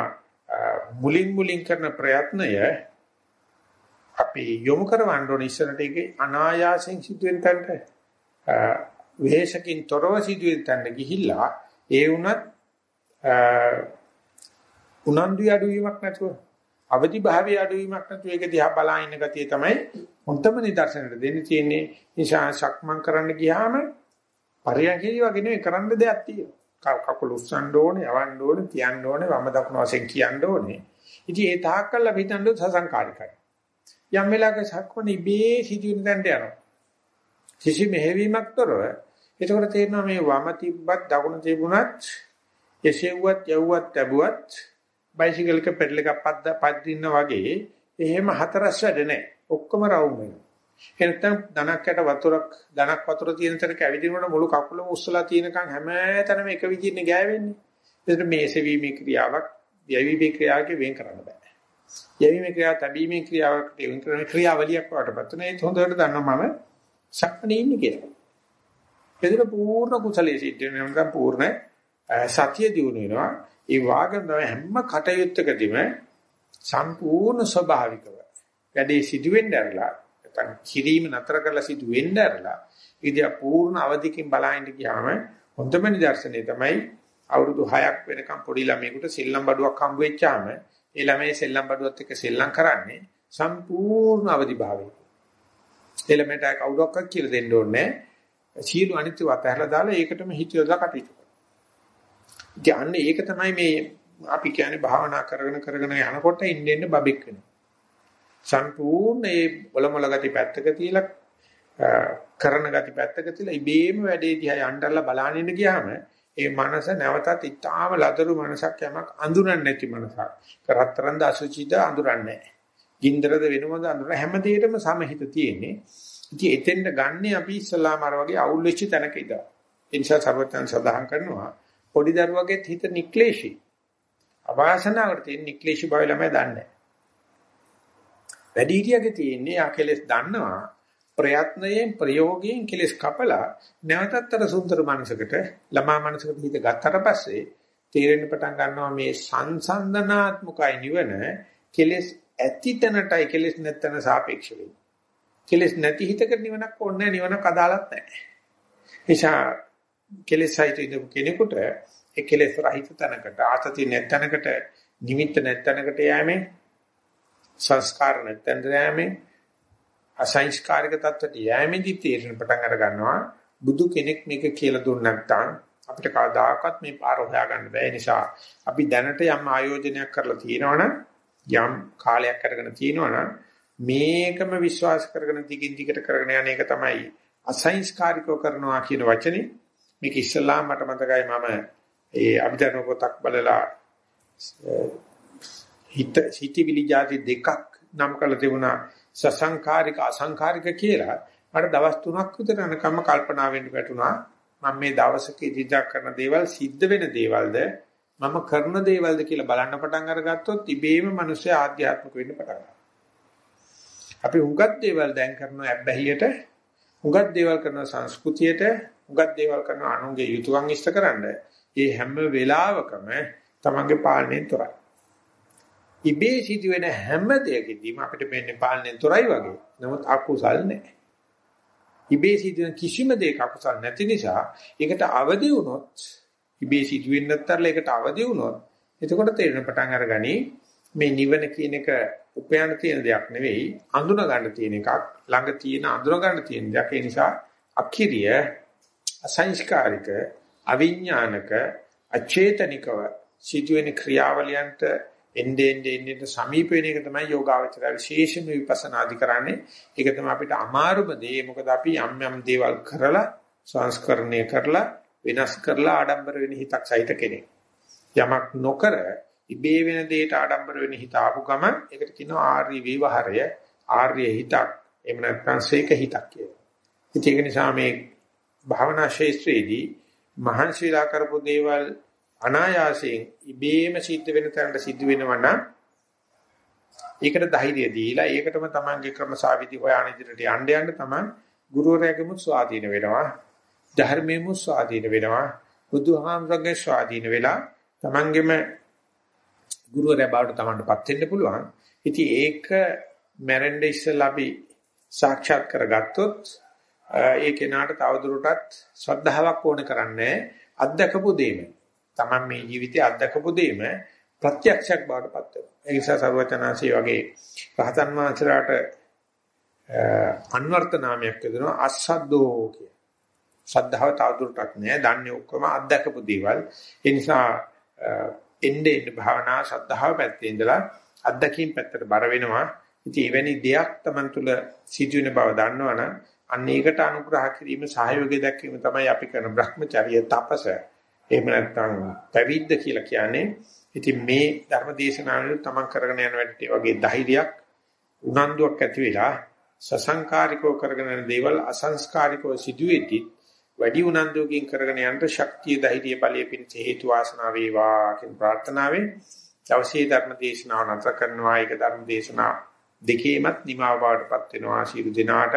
මුලින් මුලින් කරන ප්‍රයත්නය අපි යොමු කරවන්න ඕන ඉස්සරට ඒකේ අනායාසයෙන් සිදුවෙන තැනට විශේෂකින් තොරව සිදුවෙන තැනට ගිහිල්ලා ඒ වුණත් උනන්දු අඩුවීමක් නැතුව අවදි භාවයේ අඩුවීමක් නැතුව ඒක දිහා බලා ඉන්න ගතිය තමයි හොඳම නිදර්ශනයට දෙන්න තියෙන්නේ. නිසා සක්මන් කරන්න ගියාම පරියන්කේදී වගේ නෙවෙයි කරන්න දෙයක් තියෙනවා. කකුල උස්සන්න ඕනේ, යවන්න ඕනේ, තියන්න ඕනේ, වම දකුණු වශයෙන් කියන්න ඕනේ. ඉතින් ඒ තාක් කල් අපි හිතන්නේ සසංකාරිකයි. යම් වෙලාවක සක්මණ ඉබේ සිදුවෙන තැනට යනවා. කිසි මෙහෙවීමක් තොරව එතකොට තේරෙනවා මේ වම තිබ්බත් දකුණ තිබුණත් එසෙව්වත් යව්වත් ලැබුවත් බයිසිකල් එක පෙඩල් එකක් පද්ද පදින්න වගේ එහෙම හතරස් වැඩ නැහැ. ඔක්කොම රවුම් වෙනවා. එනතම් ධනක් යට වතුරක් ධනක් වතුර තියෙන තැනක ඇවිදිනකොට මුළු කකුලම උස්සලා තියෙනකන් හැමතැනම එක විදිහින් ගෑවෙන්නේ. එතන මේ එසවීමේ ක්‍රියාවක් යැවීමේ ක්‍රියාවක වෙන් කරන්න බෑ. යැවීමේ ක්‍රියාව තැබීමේ ක්‍රියාවක් වෙන් කරන ක්‍රියාවලියක් වටපත් වෙන ඒ හොඳට දන්නවා මම සක්මනේ ඉන්නේ කියලා. එදින පූර්ණ කුසලයේ සිද්ධ වෙනවා නම් පූර්ණ සතිය දිනු වෙනවා. ඒ වාගම තමයි හැම කටයුත්තකදීම සම්පූර්ණ ස්වභාවිකව වැඩේ සිදුවෙන්න ඇරලා නැත්නම් කිරීම නතර කරලා සිදුවෙන්න ඇරලා ඉතින් පූර්ණ අවධියකින් බලහින්න ගියාම හොඳම නිදර්ශනය තමයි අවුරුදු 6ක් වෙනකම් පොඩි ළමයෙකුට සෙල්ලම් බඩුවක් හම්බ වෙච්චාම ඒ ළමයි සෙල්ලම් බඩුවත් එක්ක සෙල්ලම් කරන්නේ සම්පූර්ණ අවදිභාවය. ඒ ළමයට කවුරක්වත් කියලා දෙන්න ඕනේ සීල අනිත්‍යව අතහැරලා දාලා ඒකටම හිත යොදලා කටයුතු කරනවා. ඒක තමයි මේ අපි කියන්නේ භාවනා කරගෙන කරගෙන යනකොට ඉන්න ඉන්න බබෙක් වෙනවා. සම්පූර්ණ ඒ ඔලොමල ගති පැත්තක තියලා කරන ගති පැත්තක තියලා ඉබේම වැඩේ දිහා යන්නදලා බලන්න ඉන්න ගියාම ඒ මනස නැවතත් ඊටාම ලදරු මනසක් යමක් අඳුරන්නේ නැති මනසක්. කරත්තරන්ද අසුචිද අඳුරන්නේ නැහැ. ගින්දරද වෙනවද අඳුර හැම දෙයකම සමහිත තියෙන්නේ. ඉතින් එතෙන්ට ගන්නේ අපි ඉස්සලාම අර වගේ අවුල් වෙච්ච තැනක ඉඳලා. ඒ නිසා සර්වඥයන් සදාහන් කරනවා පොඩි දරුවගේ හිත නික්ලේශී. අවාසනාවට තියෙන නික්ලේශී බව ළමයි දන්නේ නැහැ. වැඩිහිටියගේ තියෙන්නේ ආකලස් දන්නවා ප්‍රයත්නයෙන් ප්‍රයෝගයෙන් කෙලස් කපලා නැවතත් අර සුන්දර මනසකට ළමා මනසකට හිත ගත්තට පස්සේ තේරෙන්න පටන් ගන්නවා මේ සංසන්දනාත්මකයි නිවන කෙලස් ඇතිතනටයි කෙලස් නැත්තන සාපේක්ෂ වෙන්නේ. කෙලස් නැති හිතකට නිවනක් ඕනේ නිවනක් අදාළත් නැහැ. නිසා කෙලෙසයිත ඉඳපු කෙනෙකුට ඒ කෙලෙස් රහිත තැනකට ආතති නැත්තනකට නිමිත්ත නැත්තනකට යෑමෙන් සංස්කාර නැත්තනට යෑමෙන් අසංස්කාරික தත්ත්වයට යෑමේදී තේරෙන පටන් අර ගන්නවා බුදු කෙනෙක් මේක කියලා දුන්නේ නැත්නම් අපිට කවදාකවත් මේ පාර හොයා ගන්න බෑ නිසා අපි දැනට යම් ආයෝජනයක් කරලා තියෙනවනම් යම් කාලයක් අරගෙන තියෙනවනම් මේකම විශ්වාස කරගෙන දිගින් දිගට කරගෙන යන එක තමයි අසංස්කාරිකව කරනවා කියන වචනේ. මේක ඉස්සල්ලාම මට මතකයි මම ඒ අභිධර්ම පොතක් බලලා හිත සිටිවිලි જાති දෙකක් නම් කරලා තිබුණා සසංකාරික අසංකාරික කියලා මට දවස් 3ක් විතර යනකම් කල්පනා වෙන්න වැටුණා මම මේ දවසක ඉදිරියට කරන දේවල් සිද්ධ වෙන දේවල්ද මම කරන දේවල්ද කියලා බලන්න පටන් අරගත්තොත් ඉබේම මිනිස්සු ආධ්‍යාත්මික වෙන්න පටන් ගන්නවා. අපි හුඟක් දේවල් දැන් කරන ඇබ්බැහියට හුඟක් දේවල් කරන සංස්කෘතියට හුඟක් දේවල් කරන අනුන්ගේ යුතුයන් ඉෂ්ට කරන්න ඒ හැම වෙලාවකම තමන්ගේ පාලනයෙන් තොරයි. ඉබේ සිදුවෙන හැම දෙයකදීම අපිට මෙන්න පාලනයෙන් තොරයි වගේ. නමුත් අකුසල් නැහැ. ඉබේ සිදුවෙන කිසිම දෙයක අකුසල් නැති නිසා ඒකට අවදි වුණොත් ඉබේ සිදුවෙන්නේ නැත්තරලා ඒකට අවදි වුණොත් එතකොට තේරෙන පටන් අරගනි මේ නිවන කියන එක උපයන්න තියෙන දෙයක් නෙවෙයි අඳුන ගන්න තියෙන එකක් ළඟ තියෙන අඳුන ගන්න තියෙන දෙයක් ඒ නිසා අක්‍රීය අසංස්කාරික අවිඥානික අචේතනිකව සිදුවෙන ක්‍රියාවලියන්ට එන්නේ එන්නේ සමීප වෙන එක තමයි යෝගාවචර විශේෂම විපස්සනාදි කරන්නේ. ඒක තමයි අපිට අමාරුම දේ. මොකද අපි යම් යම් දේවල් කරලා සංස්කරණය කරලා වෙනස් කරලා ආඩම්බර වෙන හිතක් සහිත කෙනෙක්. යමක් නොකර ඉබේ වෙන දෙයට ආඩම්බර වෙන හිත ආපු ගම ඒකට කියනවා ආර්ය විවහරය, ආර්ය හිතක්. එහෙම නැත්නම් සීක හිතක් කියලා. ඒක නිසා මේ භාවනා ශාස්ත්‍රයේදී මහන්සිලා කරපු දේවල් අනායාසයෙන් ඉබේම සිද්ධ වෙන තැනට සිද්ධ වෙනවා නම් ඒකට ධෛර්යය දීලා ඒකටම තමන්ගේ ක්‍රමසාවිදි හොයාන ඉදිරියට යන්න යන්න තමන් ගුරුවරයාගෙම ස්වාධීන වෙනවා ධර්මයෙන්ම ස්වාධීන වෙනවා බුදුහාමරගේ ස්වාධීන වෙලා තමන්ගෙම ගුරුවරයා බවට තමන්ටපත් වෙන්න පුළුවන්. ඉතින් ඒක මැරෙන්න ඉස්සෙල්ලා අපි සාක්ෂාත් කරගත්තොත් ඒ කෙනාට තවදුරටත් ශ්‍රද්ධාවක් ඕන කරන්නේ අත්දකපු දෙයක් Taman මේ ජීවිතයේ අත්දකපු දෙයම ප්‍රත්‍යක්ෂයක් බවට පත් වෙනවා. ඒ නිසා සරුවචනාංශي වගේ රහතන් වහන්සේලාට අන්වර්ථ නාමයක් දෙනවා අසද්දෝ කිය. ශ්‍රද්ධාව තවදුරටත් නෑ. දන්නේ ඔක්කොම අත්දකපු දේවල්. ඒ නිසා එnde එnde භාවනා ශ්‍රද්ධාව පැත්තේ ඉඳලා අත්දැකීම් පැත්තට බර වෙනවා. ඉතින් එවැනි දෙයක් Taman තුල සිදුවෙන බව දන්නවනම් අන්න ඒකට අනුග්‍රහ කිරීම සහයෝගය දැක්වීම තමයි අපි කරන Brahmacharya තපස. එහෙම නැත්නම් පැවිද්ද කියලා කියන්නේ ඉතින් මේ ධර්ම දේශනාවල තමන් කරගෙන යන වැඩට වගේ ධෛර්යයක් උනන්දුවක් ඇති වෙලා සසංකාරිකව කරගෙන යන දේවල් අසංස්කාරිකව සිදුවේටි වැඩි උනන්දුවකින් කරගෙන යන්න ශක්තිය ධෛර්ය බලය පිණිස හේතු වාසනා වේවා කියන ප්‍රාර්ථනාවෙන් දවසේ ධර්ම දේශනාව නැවත කරනවා ඒක ධර්ම දේශනා දෙකේමත් නිමාව බවටපත් වෙනවා ශීරු දිනාට